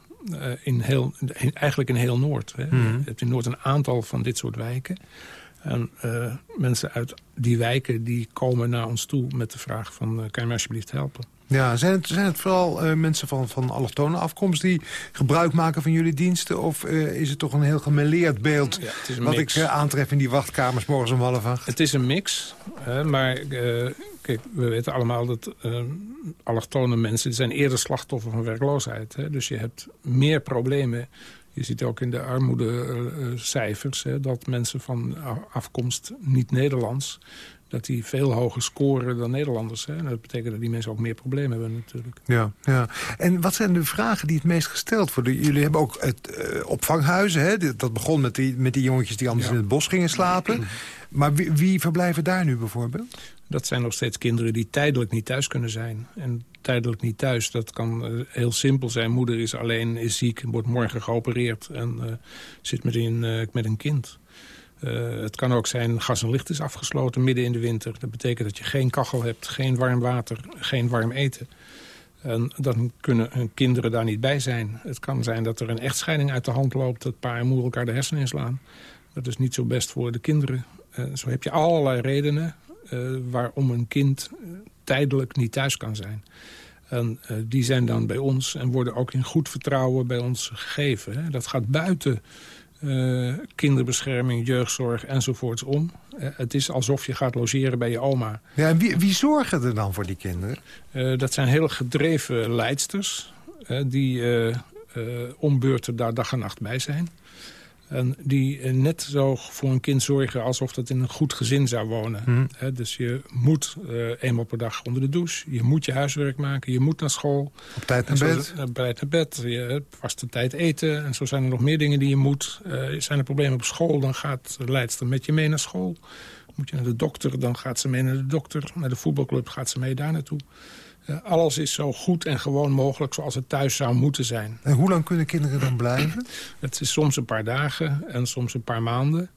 in heel, eigenlijk in heel Noord. Hè. Mhm. Je hebt in Noord een aantal van dit soort wijken. En mensen uit die wijken die komen naar ons toe met de vraag van... Kan je me alsjeblieft helpen? Ja, zijn het, zijn het vooral uh, mensen van, van allochtone afkomst... die gebruik maken van jullie diensten? Of is het toch een heel gemeleerd beeld... Ja, wat mix. ik aantref in die wachtkamers morgens om half acht? Het is een mix, maar... Kijk, we weten allemaal dat allochtone mensen zijn eerder slachtoffer van werkloosheid. Hè? Dus je hebt meer problemen je ziet ook in de armoedecijfers uh, dat mensen van afkomst niet-Nederlands... dat die veel hoger scoren dan Nederlanders. Hè? En dat betekent dat die mensen ook meer problemen hebben natuurlijk. Ja, ja. En wat zijn de vragen die het meest gesteld worden? Jullie hebben ook het uh, opvanghuizen. Hè? Dat begon met die, met die jongetjes die anders ja. in het bos gingen slapen. Maar wie, wie verblijven daar nu bijvoorbeeld? Dat zijn nog steeds kinderen die tijdelijk niet thuis kunnen zijn. En tijdelijk niet thuis, dat kan uh, heel simpel zijn. Moeder is alleen, is ziek, wordt morgen geopereerd... en uh, zit met een, uh, met een kind. Het kan ook zijn, gas en licht is afgesloten midden in de winter. Dat betekent dat je geen kachel hebt, geen warm water, geen warm eten. En dan kunnen hun kinderen daar niet bij zijn. Het kan zijn dat er een echtscheiding uit de hand loopt... dat pa en moeder elkaar de hersenen inslaan. Dat is niet zo best voor de kinderen. zo heb je allerlei redenen uh, waarom een kind tijdelijk niet thuis kan zijn. En die zijn dan bij ons en worden ook in goed vertrouwen bij ons gegeven. Hè. Dat gaat buiten uh, kinderbescherming, jeugdzorg enzovoorts om. Uh, het is alsof je gaat logeren bij je oma. Ja, en wie, wie zorgen er dan voor die kinderen? dat zijn heel gedreven leidsters die ombeurten daar dag en nacht bij zijn. En die net zo voor een kind zorgen alsof dat in een goed gezin zou wonen. Hmm. He, dus je moet uh, eenmaal per dag onder de douche. Je moet je huiswerk maken. Je moet naar school. Op tijd naar bed. Op tijd naar bed. Je vaste tijd eten. En zo zijn er nog meer dingen die je moet. Uh, zijn er problemen op school, dan gaat de leidster met je mee naar school. Moet je naar de dokter, dan gaat ze mee naar de dokter. Naar de voetbalclub gaat ze mee daar naartoe. Uh, alles is zo goed en gewoon mogelijk zoals het thuis zou moeten zijn. En hoe lang kunnen kinderen dan blijven? [CLEARS THROAT] Het is soms een paar dagen en soms een paar maanden.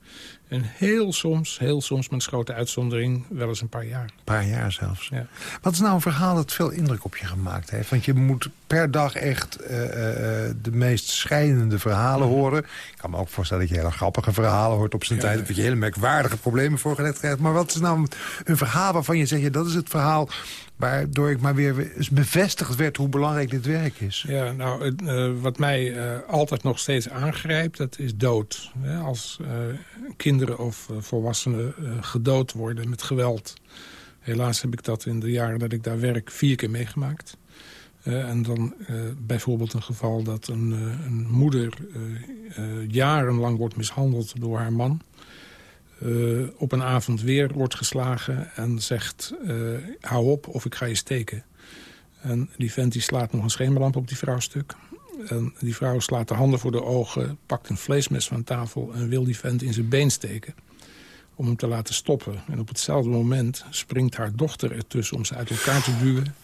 En heel soms, heel soms met grote uitzondering, wel eens een paar jaar. Een paar jaar zelfs. Ja. Wat is nou een verhaal dat veel indruk op je gemaakt heeft? Want je moet per dag echt uh, uh, de meest schrijnende verhalen Mhm. horen. Ik kan me ook voorstellen dat je hele grappige verhalen hoort op zijn Ja, tijd. dat je hele merkwaardige problemen voorgelegd krijgt. Maar wat is nou een verhaal waarvan je zegt... Ja, dat is het verhaal waardoor ik maar weer eens bevestigd werd hoe belangrijk dit werk is. Ja, nou, het, uh, wat mij altijd nog steeds aangrijpt, dat is dood. Als uh, of volwassenen gedood worden met geweld. Helaas heb ik dat in de jaren dat ik daar werk vier keer meegemaakt. en dan bijvoorbeeld een geval dat een, een moeder jarenlang wordt mishandeld door haar man. Op een avond weer wordt geslagen en zegt... Hou op of ik ga je steken. En die vent die slaat nog een schemerlamp op die vrouw stuk. En die vrouw slaat de handen voor de ogen, pakt een vleesmes van tafel... en wil die vent in zijn been steken om hem te laten stoppen. En op hetzelfde moment springt haar dochter ertussen om ze uit elkaar te duwen.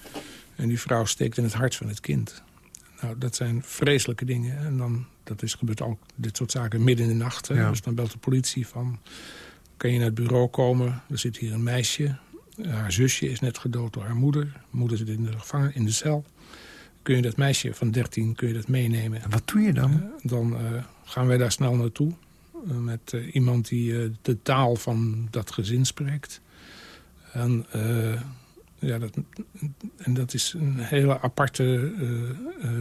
En die vrouw steekt in het hart van het kind. Nou, dat zijn vreselijke dingen. En dan, dat is gebeurt ook dit soort zaken midden in de nacht. Ja. Dus dan belt de politie van... kan je naar het bureau komen? Er zit hier een meisje. Haar zusje is net gedood door haar moeder. Moeder zit in de gevangen, in de cel. Kun je dat meisje van 13 kun je dat meenemen? En wat doe je dan? Uh, dan uh, gaan wij daar snel naartoe. Uh, met iemand die de taal van dat gezin spreekt. En ja, dat, en dat is een hele aparte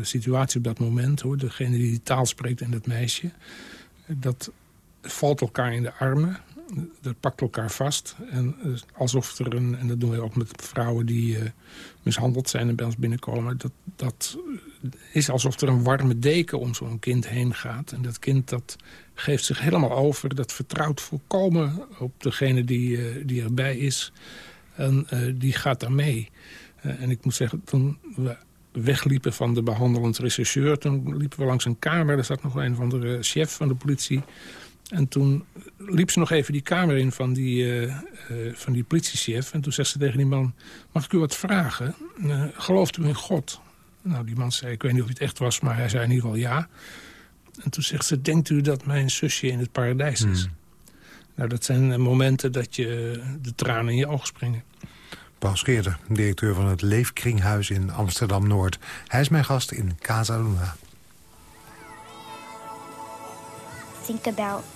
situatie op dat moment. hoor. Degene die die taal spreekt en dat meisje. Dat valt elkaar in de armen. Dat pakt elkaar vast. En uh, alsof er een, en dat doen we ook met vrouwen die mishandeld zijn en bij ons binnenkomen. Dat, dat is alsof er een warme deken om zo'n kind heen gaat. En dat kind dat geeft zich helemaal over. Dat vertrouwt volkomen op degene die, die erbij is. En die gaat daar mee. En ik moet zeggen, toen we wegliepen van de behandelend rechercheur... toen liepen we langs een kamer, daar zat nog een of andere chef van de politie. En toen liep ze nog even die kamer in van die, eh, eh, van die politiechef. En toen zegt ze tegen die man, mag ik u wat vragen? Eh, gelooft u in God? Nou, die man zei, ik weet niet of het echt was, maar hij zei in ieder geval ja. En toen zegt ze, denkt u dat mijn zusje in het paradijs is? Hmm. Nou, dat zijn momenten dat je de tranen in je ogen springen. Paul Scheerder, directeur van het Leefkringhuis in Amsterdam-Noord. Hij is mijn gast in Casa Luna. Think about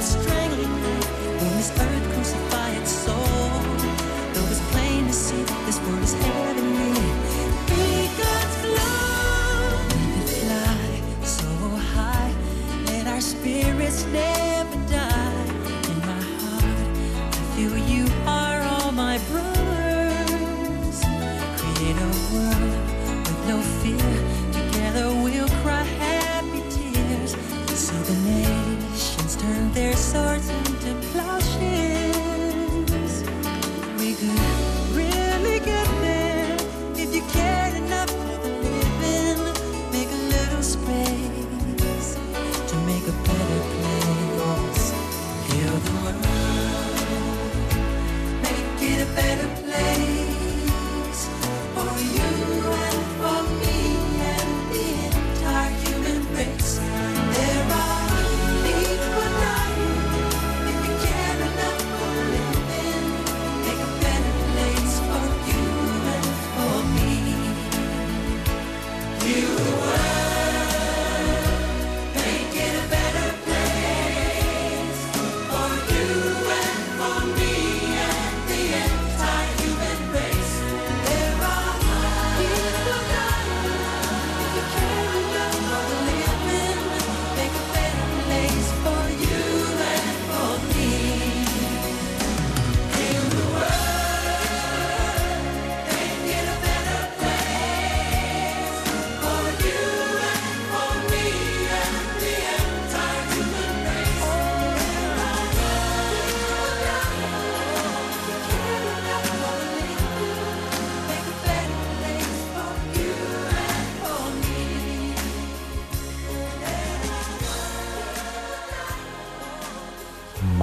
it's true.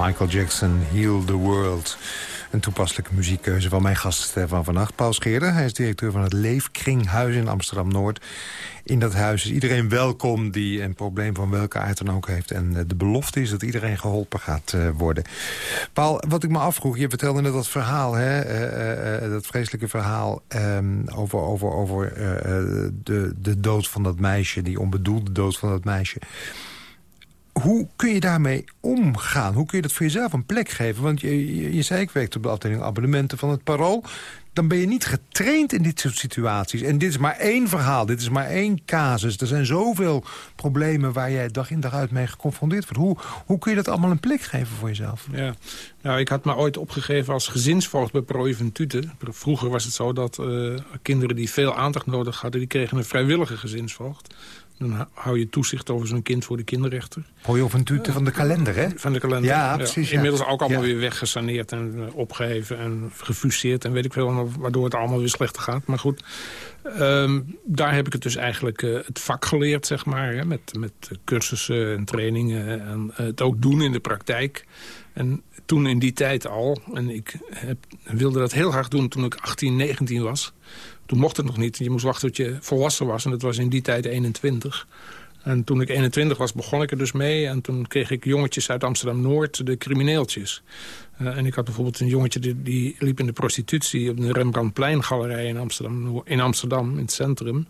Michael Jackson, Heal the World. Een toepasselijke muziekkeuze van mijn gast eh, van vannacht, Paul Scheerder. Hij is directeur van het Leefkringhuis in Amsterdam-Noord. In dat huis is iedereen welkom die een probleem van welke aard dan ook heeft. En eh, de belofte is dat iedereen geholpen gaat eh, worden. Paul, wat ik me afvroeg, je vertelde net dat verhaal, hè? Dat vreselijke verhaal ehm, over, over, over de, de dood van dat meisje, die onbedoelde dood van dat meisje hoe kun je daarmee omgaan? Hoe kun je dat voor jezelf een plek geven? Want je, je, zei, ik werkte op de afdeling abonnementen van het Parool. Dan ben je niet getraind in dit soort situaties. En dit is maar één verhaal, dit is maar één casus. Er zijn zoveel problemen waar jij dag in dag uit mee geconfronteerd wordt. Hoe, hoe kun je dat allemaal een plek geven voor jezelf? Ja, nou, ik had me ooit opgegeven als gezinsvoogd bij Pro Tute. Vroeger was het zo dat uh, kinderen die veel aandacht nodig hadden... die kregen een vrijwillige gezinsvoogd. Dan hou je toezicht over zo'n kind voor de kinderrechter. Hoor je of een tute van de kalender, hè? Van de kalender, ja. precies. Inmiddels ook allemaal weer weggesaneerd en eh, opgeheven en gefuseerd. En weet ik veel, waardoor het allemaal weer slechter gaat. Maar goed, ehm, daar heb ik het dus eigenlijk uh, het vak geleerd, zeg maar. Hè, met, met cursussen en trainingen en het ook doen in de praktijk. En toen in die tijd al, en ik heb, wilde dat heel graag doen toen ik 18, 19 was... Toen mocht het nog niet. Je moest wachten tot je volwassen was. En dat was in die tijd 21. En toen ik 21 was, begon ik er dus mee. En toen kreeg ik jongetjes uit Amsterdam-Noord, de crimineeltjes. Uh, en ik had bijvoorbeeld een jongetje die, die, liep in de prostitutie... op de Rembrandtpleingalerij in Amsterdam, in Amsterdam, in het centrum.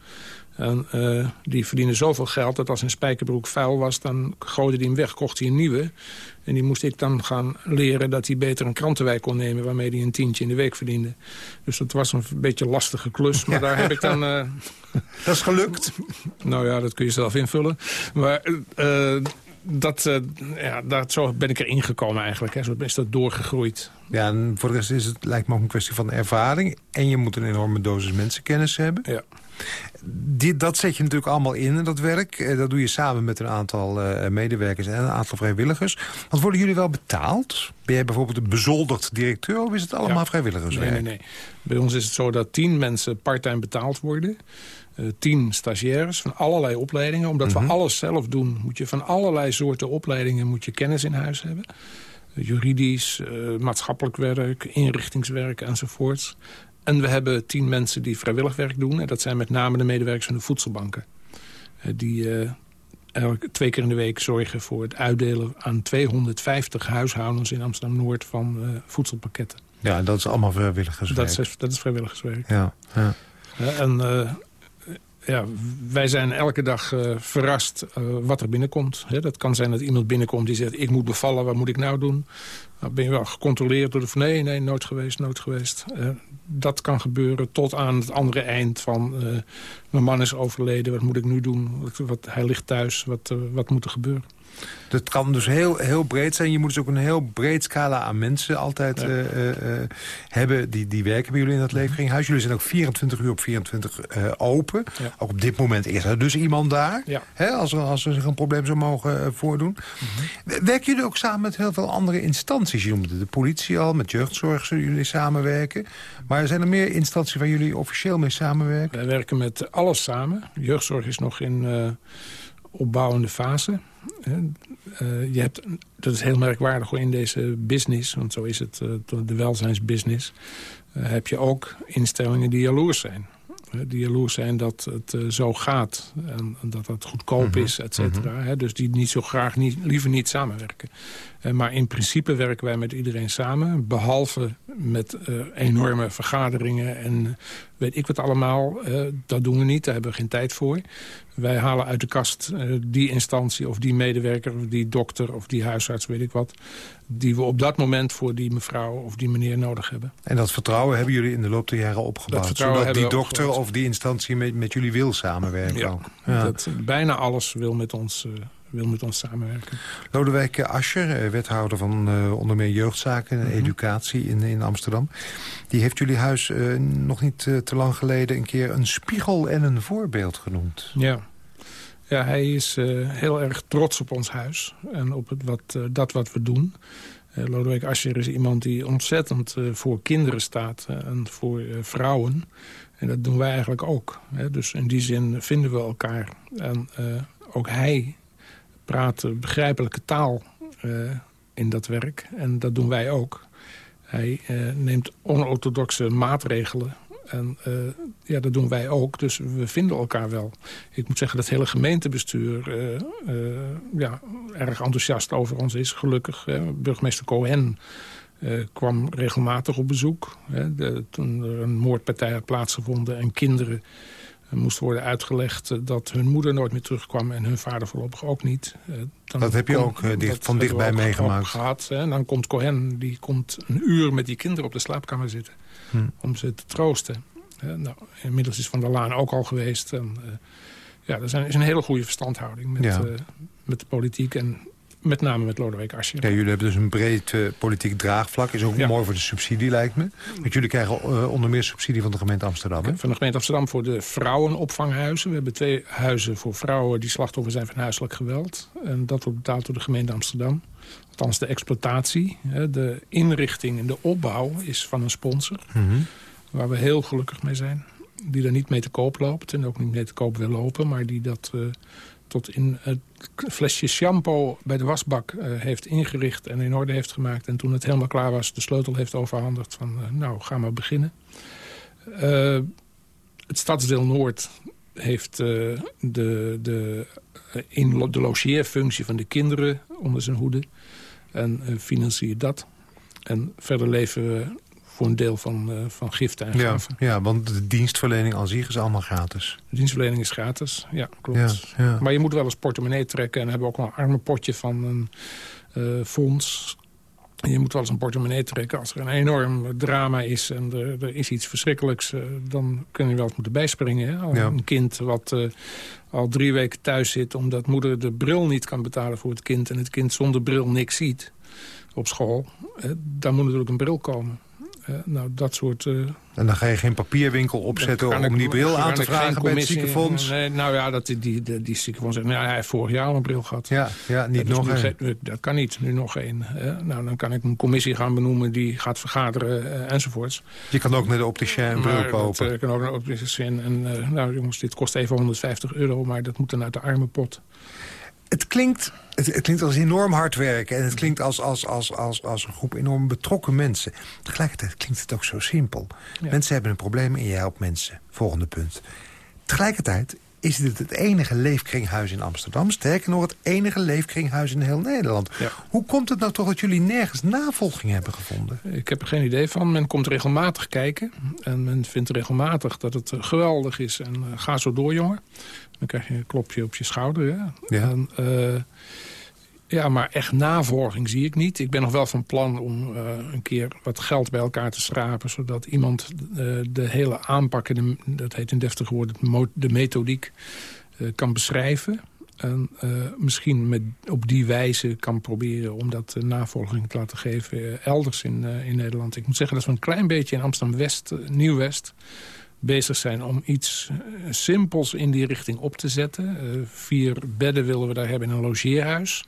En uh, die verdiende zoveel geld dat als een spijkerbroek vuil was... dan gooide hij hem weg, kocht hij een nieuwe. En die moest ik dan gaan leren dat hij beter een krantenwijk kon nemen... waarmee hij een tientje in de week verdiende. Dus dat was een beetje lastige klus. Maar daar heb ik dan... Uh, [LAUGHS] dat is gelukt? nou ja, dat kun je zelf invullen. Maar... Uh, dat, uh, ja, dat, zo ben ik erin gekomen eigenlijk. Hè. Zo is dat doorgegroeid. Ja, en voor de rest is het, lijkt me ook een kwestie van ervaring. En je moet een enorme dosis mensenkennis hebben. Ja. Dit, dat zet je natuurlijk allemaal in, dat werk. Eh, dat doe je samen met een aantal uh, medewerkers en een aantal vrijwilligers. Want worden jullie wel betaald? Ben jij bijvoorbeeld een bezoldigd directeur of is het allemaal ja. vrijwilligerswerk? Nee, nee, nee. Bij ons is het zo dat tien mensen parttime betaald worden. Uh, tien stagiaires van allerlei opleidingen. Omdat mm -hmm. we alles zelf doen, moet je van allerlei soorten opleidingen moet je kennis in huis hebben. juridisch, maatschappelijk werk, inrichtingswerk enzovoorts. En we hebben tien mensen die vrijwillig werk doen. En dat zijn met name de medewerkers van de voedselbanken. Eh, die uh, elke twee keer in de week zorgen voor het uitdelen aan 250 huishoudens in Amsterdam-Noord van uh, voedselpakketten. Ja, dat is allemaal vrijwilligerswerk. Dat is, dat is vrijwilligerswerk. Ja, ja. en ja, wij zijn elke dag uh, verrast uh, wat er binnenkomt. Dat kan zijn dat iemand binnenkomt die zegt... ik moet bevallen, wat moet ik nou doen? Nou, ben je wel gecontroleerd door de... Nee, nee, nooit geweest, nooit geweest. Uh, dat kan gebeuren tot aan het andere eind van... mijn man is overleden, wat moet ik nu doen? Wat, wat hij ligt thuis, wat, wat moet er gebeuren? Dat kan dus heel, heel breed zijn. Je moet dus ook een heel breed scala aan mensen altijd ja. uh, uh, hebben... Die, die werken bij jullie in dat mhm. leefkringhuis. Jullie zijn ook 24 uur op 24 uh, open. Ja. Ook op dit moment is er dus iemand daar. Ja. Hè, als, er, als er zich een probleem zou mogen voordoen. Mm -hmm. Werken jullie ook samen met heel veel andere instanties? Je noemde de politie al, met jeugdzorg zullen jullie samenwerken. Maar zijn er meer instanties waar jullie officieel mee samenwerken? Wij werken met alles samen. Jeugdzorg is nog in opbouwende fase. Uh, je hebt, dat is heel merkwaardig in deze business, want zo is het, uh, de welzijnsbusiness... Uh, heb je ook instellingen die jaloers zijn. die jaloers zijn dat het zo gaat en, dat het goedkoop -hmm. is, et cetera. -hmm. Dus die niet zo graag, niet, liever niet samenwerken. Maar in principe werken wij met iedereen samen. Behalve met enorme vergaderingen en weet ik wat allemaal. dat doen we niet, daar hebben we geen tijd voor. Wij halen uit de kast uh, die instantie of die medewerker... of die dokter of die huisarts, weet ik wat... die we op dat moment voor die mevrouw of die meneer nodig hebben. En dat vertrouwen hebben jullie in de loop der jaren opgebouwd? Zodat die dokter opgebouwd. of die instantie met, met jullie wil samenwerken? Ja, ja. Dat, bijna alles wil met ons... Uh, wil met ons samenwerken. Lodewijk Ascher, wethouder van uh, onder meer jeugdzaken en mm -hmm. educatie in, in Amsterdam. Die heeft jullie huis uh, nog niet uh, te lang geleden een keer een spiegel en een voorbeeld genoemd. Ja, ja hij is heel erg trots op ons huis en op het wat, dat wat we doen. Lodewijk Ascher is iemand die ontzettend voor kinderen staat en voor vrouwen. En dat doen wij eigenlijk ook. Hè. Dus in die zin vinden we elkaar. En ook hij praat begrijpelijke taal uh, in dat werk. En dat doen wij ook. Hij uh, neemt onorthodoxe maatregelen. En uh, ja, dat doen wij ook. Dus we vinden elkaar wel. Ik moet zeggen dat het hele gemeentebestuur ja, erg enthousiast over ons is. Gelukkig. burgemeester Cohen kwam regelmatig op bezoek. De, toen er een moordpartij had plaatsgevonden en kinderen moest worden uitgelegd dat hun moeder nooit meer terugkwam... en hun vader voorlopig ook niet. Dan dat heb je ook dicht, van dichtbij meegemaakt. Gehad, hè. Dan komt Cohen, die komt een uur met die kinderen op de slaapkamer zitten... Hm. om ze te troosten. nou, inmiddels is Van der Laan ook al geweest. En, ja, er is een hele goede verstandhouding met, ja. met de politiek. En met name met Lodewijk Asscher. Ja, jullie hebben dus een breed uh, politiek draagvlak. Is ook ja. mooi voor de subsidie, lijkt me. Want jullie krijgen uh, onder meer subsidie van de gemeente Amsterdam. Hè? Van de gemeente Amsterdam voor de vrouwenopvanghuizen. We hebben twee huizen voor vrouwen die slachtoffer zijn van huiselijk geweld. En dat wordt betaald door de gemeente Amsterdam. Althans de exploitatie. Hè, de inrichting en de opbouw is van een sponsor. Mm -hmm. Waar we heel gelukkig mee zijn. Die er niet mee te koop loopt en ook niet mee te koop wil lopen. Maar die dat... Uh, tot in het flesje shampoo bij de wasbak uh, heeft ingericht en in orde heeft gemaakt. En toen het helemaal klaar was, de sleutel heeft overhandigd van uh, nou, ga maar beginnen. Uh, het Stadsdeel Noord heeft de, de, in de logeerfunctie van de kinderen onder zijn hoede. En financiert dat. En verder leven we voor een deel van, uh, van giften en ja, Ja, want de dienstverlening aan zich is allemaal gratis. De dienstverlening is gratis, ja, klopt. Ja, ja. Maar je moet wel eens portemonnee trekken. En we hebben ook een arme potje van een uh, fonds. En je moet wel eens een portemonnee trekken. Als er een enorm drama is en er, er is iets verschrikkelijks... Uh, dan kun je wel eens moeten bijspringen. Hè? Ja. Een kind wat al drie weken thuis zit... omdat moeder de bril niet kan betalen voor het kind... en het kind zonder bril niks ziet op school... dan moet natuurlijk een bril komen. Uh, nou, dat soort... Uh, en dan ga je geen papierwinkel opzetten om die bril aan te vragen bij het ziekenfonds? Nee, nou ja, dat, die, die, die ziekenfonds zegt, nou, hij heeft vorig jaar al een bril gehad. Ja, ja niet dus nog één. Dat kan niet, nu nog één. nou, dan kan ik een commissie gaan benoemen die gaat vergaderen uh, enzovoorts. Je kan ook naar de opticien een bril kopen. Ik kan ook naar de opticien. En nou jongens, dit kost even 150 euro, maar dat moet dan uit de arme pot het klinkt, het, het, klinkt als enorm hard werken. En het klinkt als, als, als, als, als een groep enorm betrokken mensen. Tegelijkertijd klinkt het ook zo simpel. Ja. Mensen hebben een probleem en je helpt mensen. Volgende punt. Tegelijkertijd is dit het enige leefkringhuis in Amsterdam. Sterker nog, het enige leefkringhuis in heel Nederland. Ja. Hoe komt het nou toch dat jullie nergens navolging hebben gevonden? Ik heb er geen idee van. Men komt regelmatig kijken. En men vindt regelmatig dat het geweldig is. En uh, ga zo door, jongen. Dan krijg je een klopje op je schouder. Ja. ja. En, uh, ja, maar echt navolging zie ik niet. Ik ben nog wel van plan om uh, een keer wat geld bij elkaar te schrapen... zodat iemand uh, de hele aanpak, de, dat heet in deftige woorden, de methodiek, kan beschrijven. En misschien met, op die wijze kan proberen om dat navolging te laten geven elders in, in Nederland. Ik moet zeggen dat we een klein beetje in Amsterdam-West, Nieuw-West bezig zijn om iets simpels in die richting op te zetten. Uh, vier bedden willen we daar hebben in een logeerhuis.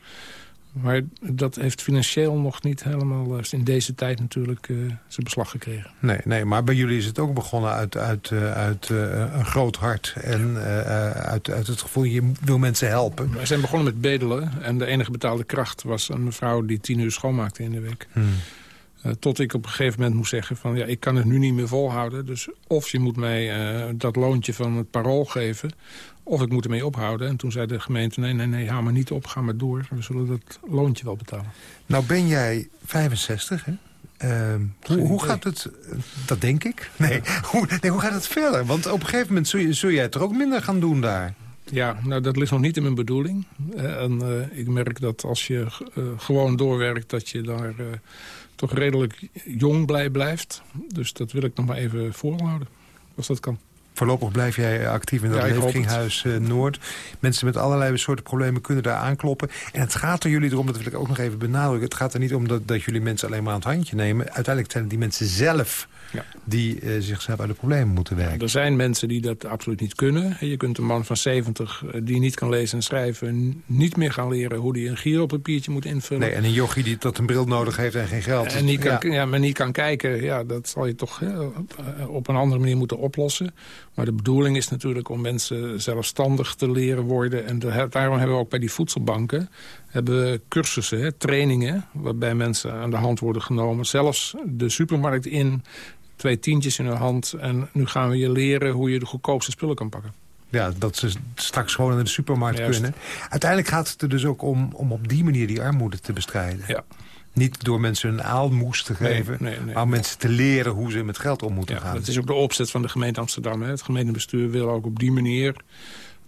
Maar dat heeft financieel nog niet helemaal uh, in deze tijd natuurlijk uh, zijn beslag gekregen. Nee, nee, maar bij jullie is het ook begonnen uit, uit, uit een groot hart. En uit, uit het gevoel, je wil mensen helpen. Wij zijn begonnen met bedelen. En de enige betaalde kracht was een mevrouw die tien uur schoonmaakte in de week. Hmm. Uh, tot ik op een gegeven moment moest zeggen van... ja, ik kan het nu niet meer volhouden. Dus of je moet mij uh, dat loontje van het parool geven... of ik moet ermee ophouden. En toen zei de gemeente... nee, nee, nee, hou maar niet op, ga maar door. We zullen dat loontje wel betalen. Nou ben jij 65, hè? Uh, hoe, hoe, gaat het, dat denk ik, nee, [LAUGHS] hoe, nee, hoe gaat het verder? Want op een gegeven moment zul, je, zul jij het er ook minder gaan doen daar. Ja, nou dat ligt nog niet in mijn bedoeling. en uh, ik merk dat als je uh, gewoon doorwerkt... dat je daar uh, toch redelijk jong blij blijft. Dus dat wil ik nog maar even voorhouden, als dat kan. Voorlopig blijf jij actief in dat ja, Leefkringhuis Noord. Mensen met allerlei soorten problemen kunnen daar aankloppen. En het gaat er jullie erom, dat wil ik ook nog even benadrukken... het gaat er niet om dat, dat jullie mensen alleen maar aan het handje nemen. Uiteindelijk zijn het die mensen zelf die uh, zichzelf uit de problemen moeten werken. Er zijn mensen die dat absoluut niet kunnen. Je kunt een man van 70 eh, die niet kan lezen en schrijven... niet meer gaan leren hoe hij een giropapiertje moet invullen. Nee, en een jochie die tot een bril nodig heeft en geen geld. En niet kan, ja. maar niet kan kijken, ja, dat zal je toch hè, op een andere manier moeten oplossen. Maar de bedoeling is natuurlijk om mensen zelfstandig te leren worden. En daarom hebben we ook bij die voedselbanken hebben cursussen, hè, trainingen... waarbij mensen aan de hand worden genomen. Zelfs de supermarkt in, twee tientjes in hun hand... en nu gaan we je leren hoe je de goedkoopste spullen kan pakken. Ja, dat ze straks gewoon in de supermarkt kunnen. Uiteindelijk gaat het er dus ook om, om op die manier die armoede te bestrijden. Ja. Niet door mensen een aalmoes te geven, maar om mensen te leren hoe ze met geld om moeten ja, gaan. Dat is ook de opzet van de gemeente Amsterdam. Hè. Het gemeentebestuur wil ook op die manier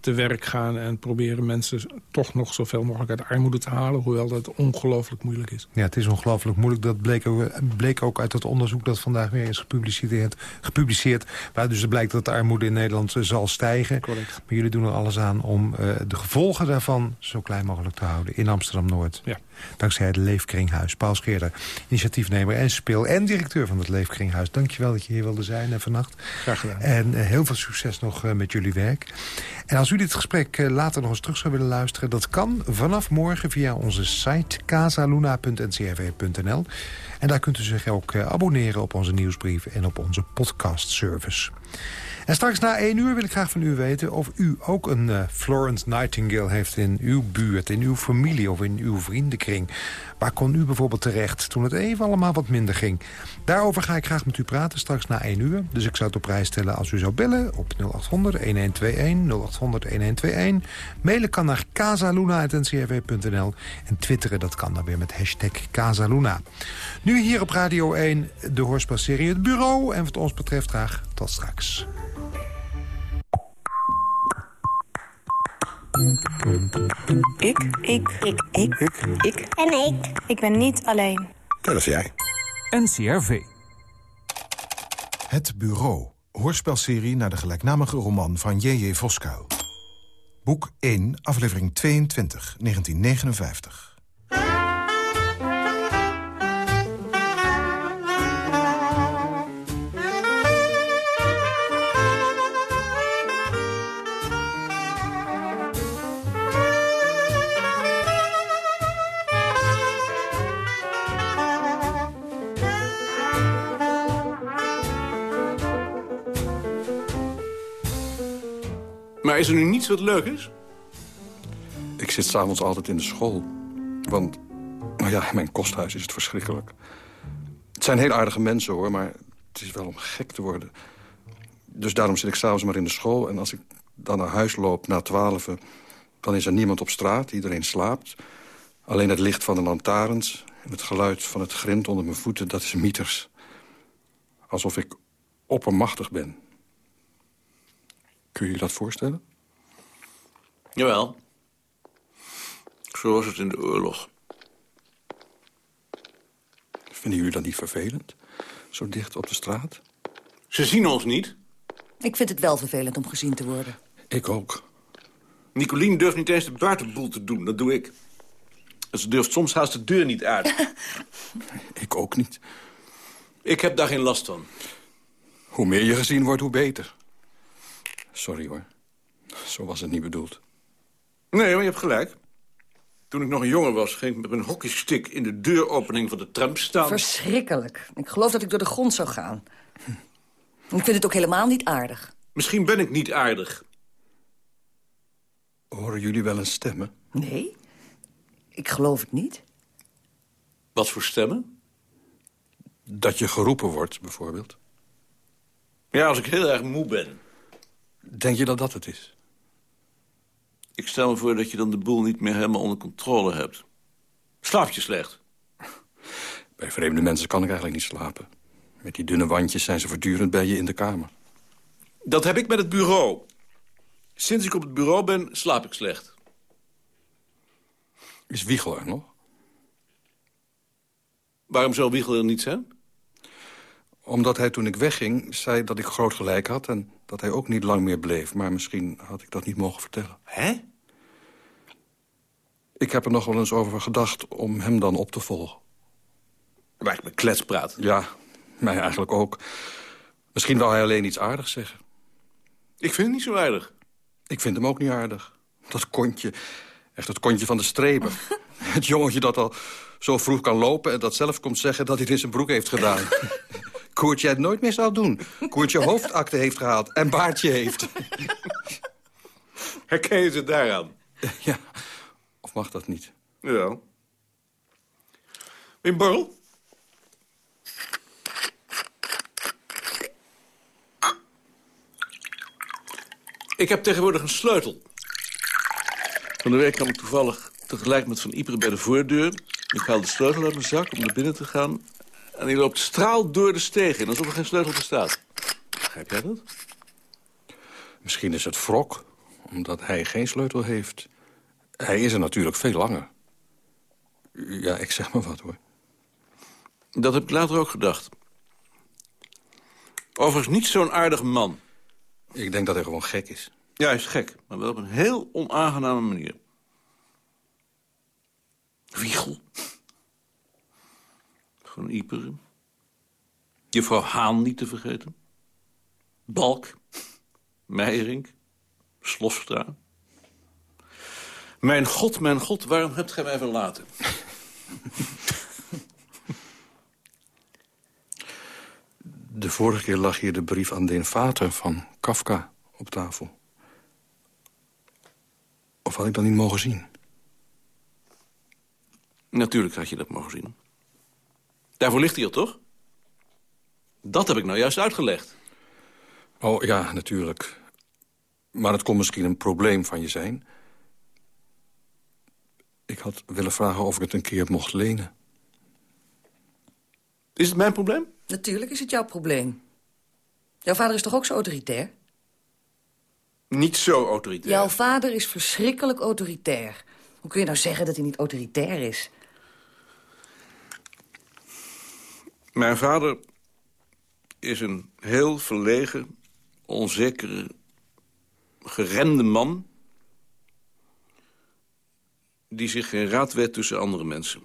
te werk gaan... en proberen mensen toch nog zoveel mogelijk uit de armoede te halen... hoewel dat ongelooflijk moeilijk is. Ja, het is ongelooflijk moeilijk. Dat bleek ook, bleek ook uit het onderzoek dat vandaag weer is gepubliceerd. gepubliceerd waar dus blijkt dat de armoede in Nederland eh, zal stijgen. Correct. Maar jullie doen er alles aan om uh, de gevolgen daarvan zo klein mogelijk te houden in Amsterdam-Noord. Ja. Dankzij het Leefkringhuis. Paul Scheerder, initiatiefnemer en speel en directeur van het Leefkringhuis. Dankjewel dat je hier wilde zijn uh, vannacht. Graag gedaan. En uh, heel veel succes nog uh, met jullie werk. En als u dit gesprek later nog eens terug zou willen luisteren... dat kan vanaf morgen via onze site casaluna.ncrv.nl. En daar kunt u zich ook abonneren op onze nieuwsbrief en op onze podcastservice. En straks na één uur wil ik graag van u weten... of u ook een uh, Florence Nightingale heeft in uw buurt, in uw familie of in uw vriendenkring. Waar kon u bijvoorbeeld terecht toen het even allemaal wat minder ging? Daarover ga ik graag met u praten straks na één uur. Dus ik zou het op prijs stellen als u zou bellen op 0800-1121, 0800-1121. Mailen kan naar casaluna.ncrv.nl. En twitteren, dat kan dan weer met hashtag Casaluna. Nu hier op Radio 1 de hoorspelserie Het Bureau. En wat ons betreft graag tot straks. Ik. Ik. Ik. Ik. Ik. En ik. Ik ben niet alleen. Dat is jij. NCRV. Het Bureau. Hoorspelserie naar de gelijknamige roman van J.J. Voskuil. Boek 1, aflevering 22, 1959. Maar is er nu niets wat leuk is? Ik zit s'avonds altijd in de school. Want, nou ja, in mijn kosthuis is het verschrikkelijk. Het zijn heel aardige mensen, hoor, maar het is wel om gek te worden. Dus daarom zit ik s'avonds maar in de school. En als ik dan naar huis loop na twaalf... dan is er niemand op straat, iedereen slaapt. Alleen het licht van de lantaarns en het geluid van het grind onder mijn voeten... dat is mieters. Alsof ik oppermachtig ben. Kun je je dat voorstellen? Jawel. Zo was het in de oorlog. Vinden jullie dat niet vervelend? Zo dicht op de straat? Ze zien ons niet. Ik vind het wel vervelend om gezien te worden. Ik ook. Nicolien durft niet eens de buitenboel te doen. Dat doe ik. En ze durft soms haast de deur niet uit. [LAUGHS] ik ook niet. Ik heb daar geen last van. Hoe meer je gezien wordt, hoe beter. Sorry hoor. Zo was het niet bedoeld. Nee, maar je hebt gelijk. Toen ik nog een jongen was, ging ik met een hockeystick in de deuropening van de tram staan. Verschrikkelijk. Ik geloof dat ik door de grond zou gaan. Ik vind het ook helemaal niet aardig. Misschien ben ik niet aardig. Horen jullie wel een stemmen? Nee, ik geloof het niet. Wat voor stemmen? Dat je geroepen wordt, bijvoorbeeld. Ja, als ik heel erg moe ben. Denk je dat dat het is? Ik stel me voor dat je dan de boel niet meer helemaal onder controle hebt. Slaap je slecht? [LAUGHS] Bij vreemde mensen kan ik eigenlijk niet slapen. Met die dunne wandjes zijn ze voortdurend bij je in de kamer. Dat heb ik met het bureau. Sinds ik op het bureau ben, slaap ik slecht. Is Wiegel er nog? Waarom zou Wiegel er niet zijn? Omdat hij toen ik wegging zei dat ik groot gelijk had... en dat hij ook niet lang meer bleef. Maar misschien had ik dat niet mogen vertellen. Hè? Ik heb er nog wel eens over gedacht om hem dan op te volgen. Waar ik met klets praat. Ja, Mij eigenlijk ook. Misschien wou hij alleen iets aardigs zeggen. Ik vind het niet zo aardig. Ik vind hem ook niet aardig. Dat kontje. Echt het kontje van de streber. [LAUGHS] het jongetje dat al zo vroeg kan lopen... en dat zelf komt zeggen dat hij het in zijn broek heeft gedaan. [LAUGHS] Koertje het nooit meer zou doen. Koertje [LAUGHS] hoofdakte heeft gehaald en baardje heeft. [LAUGHS] Herken je ze daaraan? [LAUGHS] Ja, of mag dat niet? Ja. Een borrel? Ik heb tegenwoordig een sleutel. Van de week kwam ik toevallig tegelijk met Van Iperen bij de voordeur. Ik haal de sleutel uit mijn zak om naar binnen te gaan. En die loopt straal door de steeg in, alsof er geen sleutel bestaat. Begrijp jij dat? Misschien is het wrok, omdat hij geen sleutel heeft. Hij is er natuurlijk veel langer. Ja, ik zeg maar wat, hoor. Dat heb ik later ook gedacht. Overigens niet zo'n aardige man. Ik denk dat hij gewoon gek is. Ja, hij is gek, maar wel op een heel onaangename manier. Wiegel. Gewoon Iperen. Juffrouw Haan niet te vergeten. Balk. Meijerink. Slofstra. Mijn god, mijn god, waarom hebt gij mij verlaten? De vorige keer lag hier de brief aan den vader van Kafka op tafel. Of had ik dat niet mogen zien? Natuurlijk had je dat mogen zien. Daarvoor ligt hij er toch? Dat heb ik nou juist uitgelegd. Oh, ja, natuurlijk. Maar het kon misschien een probleem van je zijn. Ik had willen vragen of ik het een keer mocht lenen. Is het mijn probleem? Natuurlijk is het jouw probleem. Jouw vader is toch ook zo autoritair? Niet zo autoritair. Jouw vader is verschrikkelijk autoritair. Hoe kun je nou zeggen dat hij niet autoritair is? Mijn vader is een heel verlegen, onzekere, geremde man... die zich geen raad weet tussen andere mensen.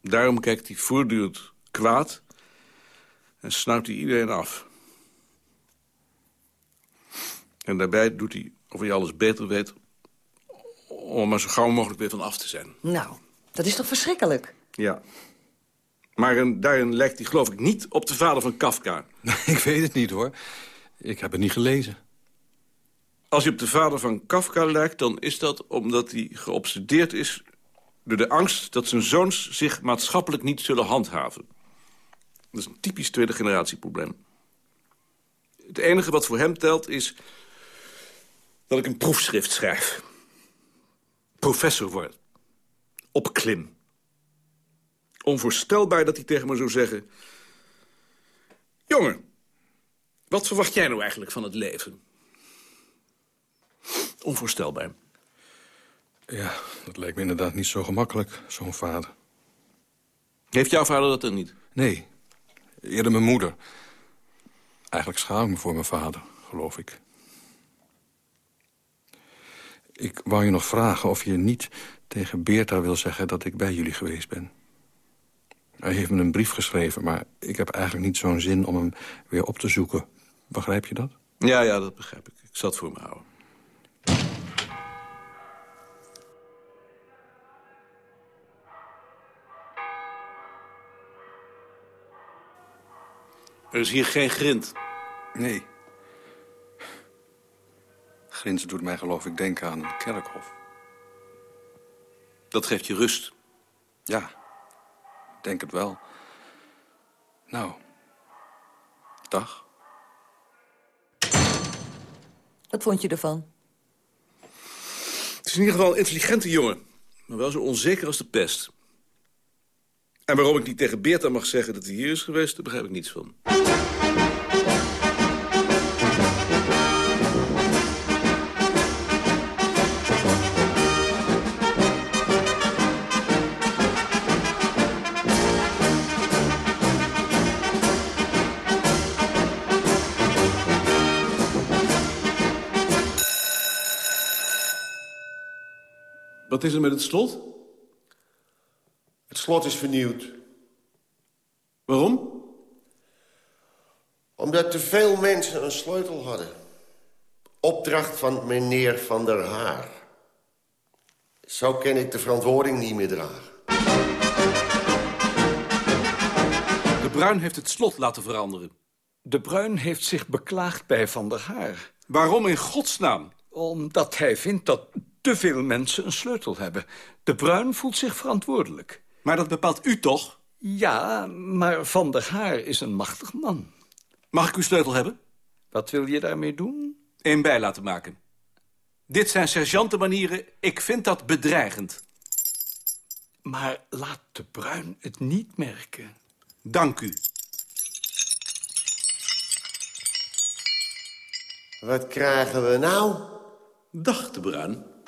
Daarom kijkt hij voortdurend kwaad en snuit hij iedereen af. En daarbij doet hij of hij alles beter weet... om er zo gauw mogelijk weer van af te zijn. Nou, dat is toch verschrikkelijk? Ja. Maar daarin lijkt hij geloof ik niet op de vader van Kafka. [LAUGHS] ik weet het niet, hoor. Ik heb het niet gelezen. Als hij op de vader van Kafka lijkt... dan is dat omdat hij geobsedeerd is door de angst... dat zijn zoons zich maatschappelijk niet zullen handhaven. Dat is een typisch tweede generatie probleem. Het enige wat voor hem telt is dat ik een proefschrift schrijf. Professor word. Opklim. Onvoorstelbaar dat hij tegen me zou zeggen... Jongen, wat verwacht jij nou eigenlijk van het leven? Onvoorstelbaar. Ja, dat lijkt me inderdaad niet zo gemakkelijk, zo'n vader. Heeft jouw vader dat dan niet? Nee, eerder mijn moeder. Eigenlijk schaam ik me voor mijn vader, geloof ik. Ik wou je nog vragen of je niet tegen Beerta wil zeggen... dat ik bij jullie geweest ben. Hij heeft me een brief geschreven, maar ik heb eigenlijk niet zo'n zin om hem weer op te zoeken. Begrijp je dat? Ja, ja, dat begrijp ik. Ik zal het voor me houden. Er is hier geen grind. Nee. Grinsen doet mij geloof ik denken aan een kerkhof. Dat geeft je rust. Ja, denk het wel. Nou, dag. Wat vond je ervan? Het is in ieder geval een intelligente jongen. Maar wel zo onzeker als de pest. En waarom ik niet tegen Beerta mag zeggen dat hij hier is geweest... daar begrijp ik niets van. Wat is er met het slot? Het slot is vernieuwd. Waarom? Omdat te veel mensen een sleutel hadden. Opdracht van meneer Van der Haar. Zo kan ik de verantwoording niet meer dragen. De Bruin heeft het slot laten veranderen. De Bruin heeft zich beklaagd bij Van der Haar. Waarom in godsnaam? Omdat hij vindt dat te veel mensen een sleutel hebben. De Bruin voelt zich verantwoordelijk. Maar dat bepaalt u toch? Ja, maar Van der Haar is een machtig man. Mag ik uw sleutel hebben? Wat wil je daarmee doen? Een bij laten maken. Dit zijn sergeantenmanieren. Ik vind dat bedreigend. Maar laat de Bruin het niet merken. Dank u. Wat krijgen we nou? Dag, de Bruin.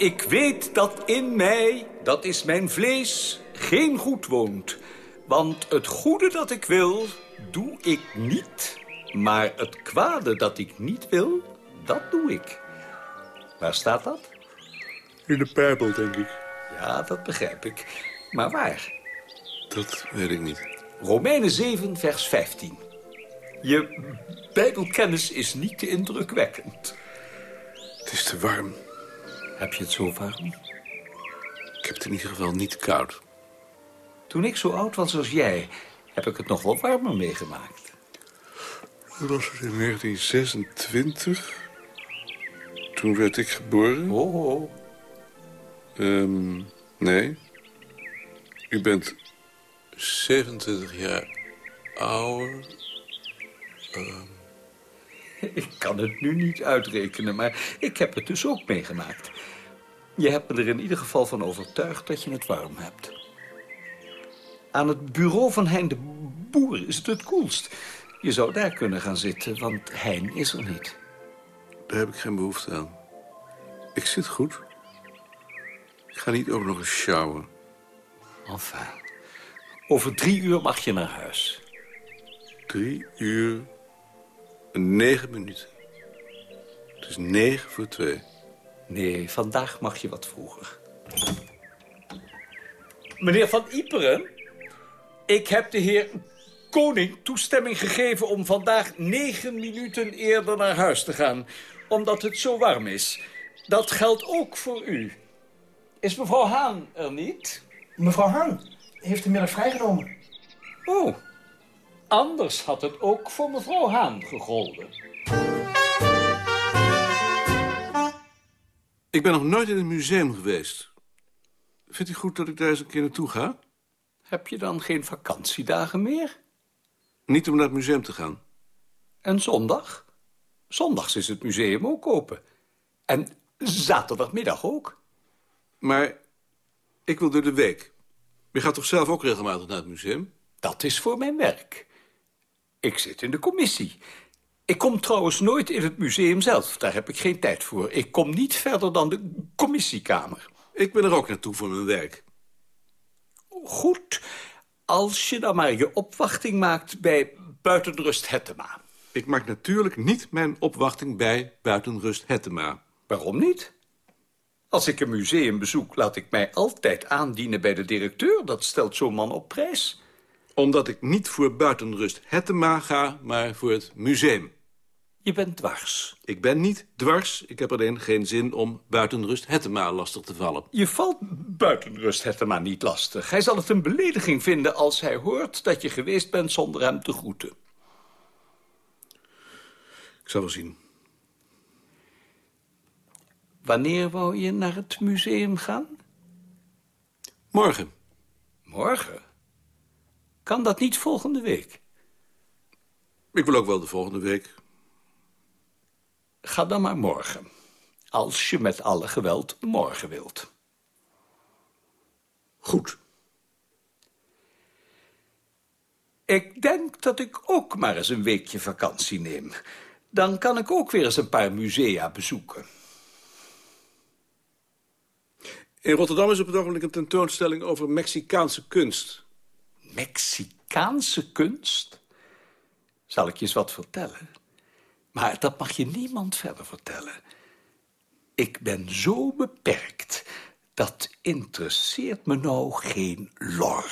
ik weet dat in mij, dat is mijn vlees, geen goed woont. Want het goede dat ik wil, doe ik niet. Maar het kwade dat ik niet wil, dat doe ik. Waar staat dat? In de Bijbel, denk ik. Ja, dat begrijp ik. Maar waar? Dat weet ik niet. Romeinen 7, vers 15. Je bijbelkennis is niet te indrukwekkend. Het is te warm. Heb je het zo warm? Ik heb het in ieder geval niet koud. Toen ik zo oud was als jij, heb ik het nog wel warmer meegemaakt. Dat was het in 1926. Toen werd ik geboren. Oh, nee. U bent 27 jaar ouder. Ehm, [LAUGHS] Ik kan het nu niet uitrekenen, maar ik heb het dus ook meegemaakt. Je hebt me er in ieder geval van overtuigd dat je het warm hebt. Aan het bureau van Hein de Boer is het het koelst. Je zou daar kunnen gaan zitten, want Hein is er niet. daar heb ik geen behoefte aan. Ik zit goed. Ik ga niet ook nog eens sjouwen. Enfin, over drie uur mag je naar huis. Drie uur en negen minuten. Het is negen voor twee. Nee, vandaag mag je wat vroeger. Meneer Van Iperen, ik heb de heer Koning toestemming gegeven om vandaag negen minuten eerder naar huis te gaan. Omdat het zo warm is. Dat geldt ook voor u. Is mevrouw Haan er niet? Mevrouw Haan heeft de middag vrijgenomen. Oh, anders had het ook voor mevrouw Haan gegolden. Ik ben nog nooit in een museum geweest. Vindt u goed dat ik daar eens een keer naartoe ga? Heb je dan geen vakantiedagen meer? Niet om naar het museum te gaan. En zondag? Zondags is het museum ook open. En zaterdagmiddag ook. Maar ik wil door de week. Je gaat toch zelf ook regelmatig naar het museum? Dat is voor mijn werk. Ik zit in de commissie. Ik kom trouwens nooit in het museum zelf. Daar heb ik geen tijd voor. Ik kom niet verder dan de commissiekamer. Ik ben er ook naartoe voor mijn werk. Goed, als je dan maar je opwachting maakt bij Buitenrust Hettema. Ik maak natuurlijk niet mijn opwachting bij Buitenrust Hettema. Waarom niet? Als ik een museum bezoek, laat ik mij altijd aandienen bij de directeur. Dat stelt zo'n man op prijs. Omdat ik niet voor Buitenrust Hettema ga, maar voor het museum. Je bent dwars. Ik ben niet dwars. Ik heb alleen geen zin om Buitenrust Hettema lastig te vallen. Je valt Buitenrust Hettema niet lastig. Hij zal het een belediging vinden als hij hoort dat je geweest bent zonder hem te groeten. Ik zal wel zien. Wanneer wou je naar het museum gaan? Morgen. Morgen? Kan dat niet volgende week? Ik wil ook wel de volgende week. Ga dan maar morgen. Als je met alle geweld morgen wilt. Goed. Ik denk dat ik ook maar eens een weekje vakantie neem. Dan kan ik ook weer eens een paar musea bezoeken. In Rotterdam is op het ogenblik een tentoonstelling over Mexicaanse kunst. Mexicaanse kunst? Zal ik je eens wat vertellen? Maar dat mag je niemand verder vertellen. Ik ben zo beperkt. Dat interesseert me nou geen lor.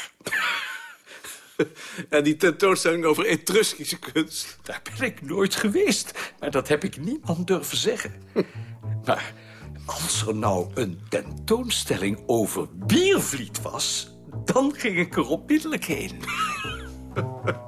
[LAUGHS] En die tentoonstelling over Etruskische kunst. Daar ben ik nooit geweest. Maar dat heb ik niemand durven zeggen. [LAUGHS] Maar als er nou een tentoonstelling over Biervliet was... dan ging ik er onmiddellijk heen. [LAUGHS]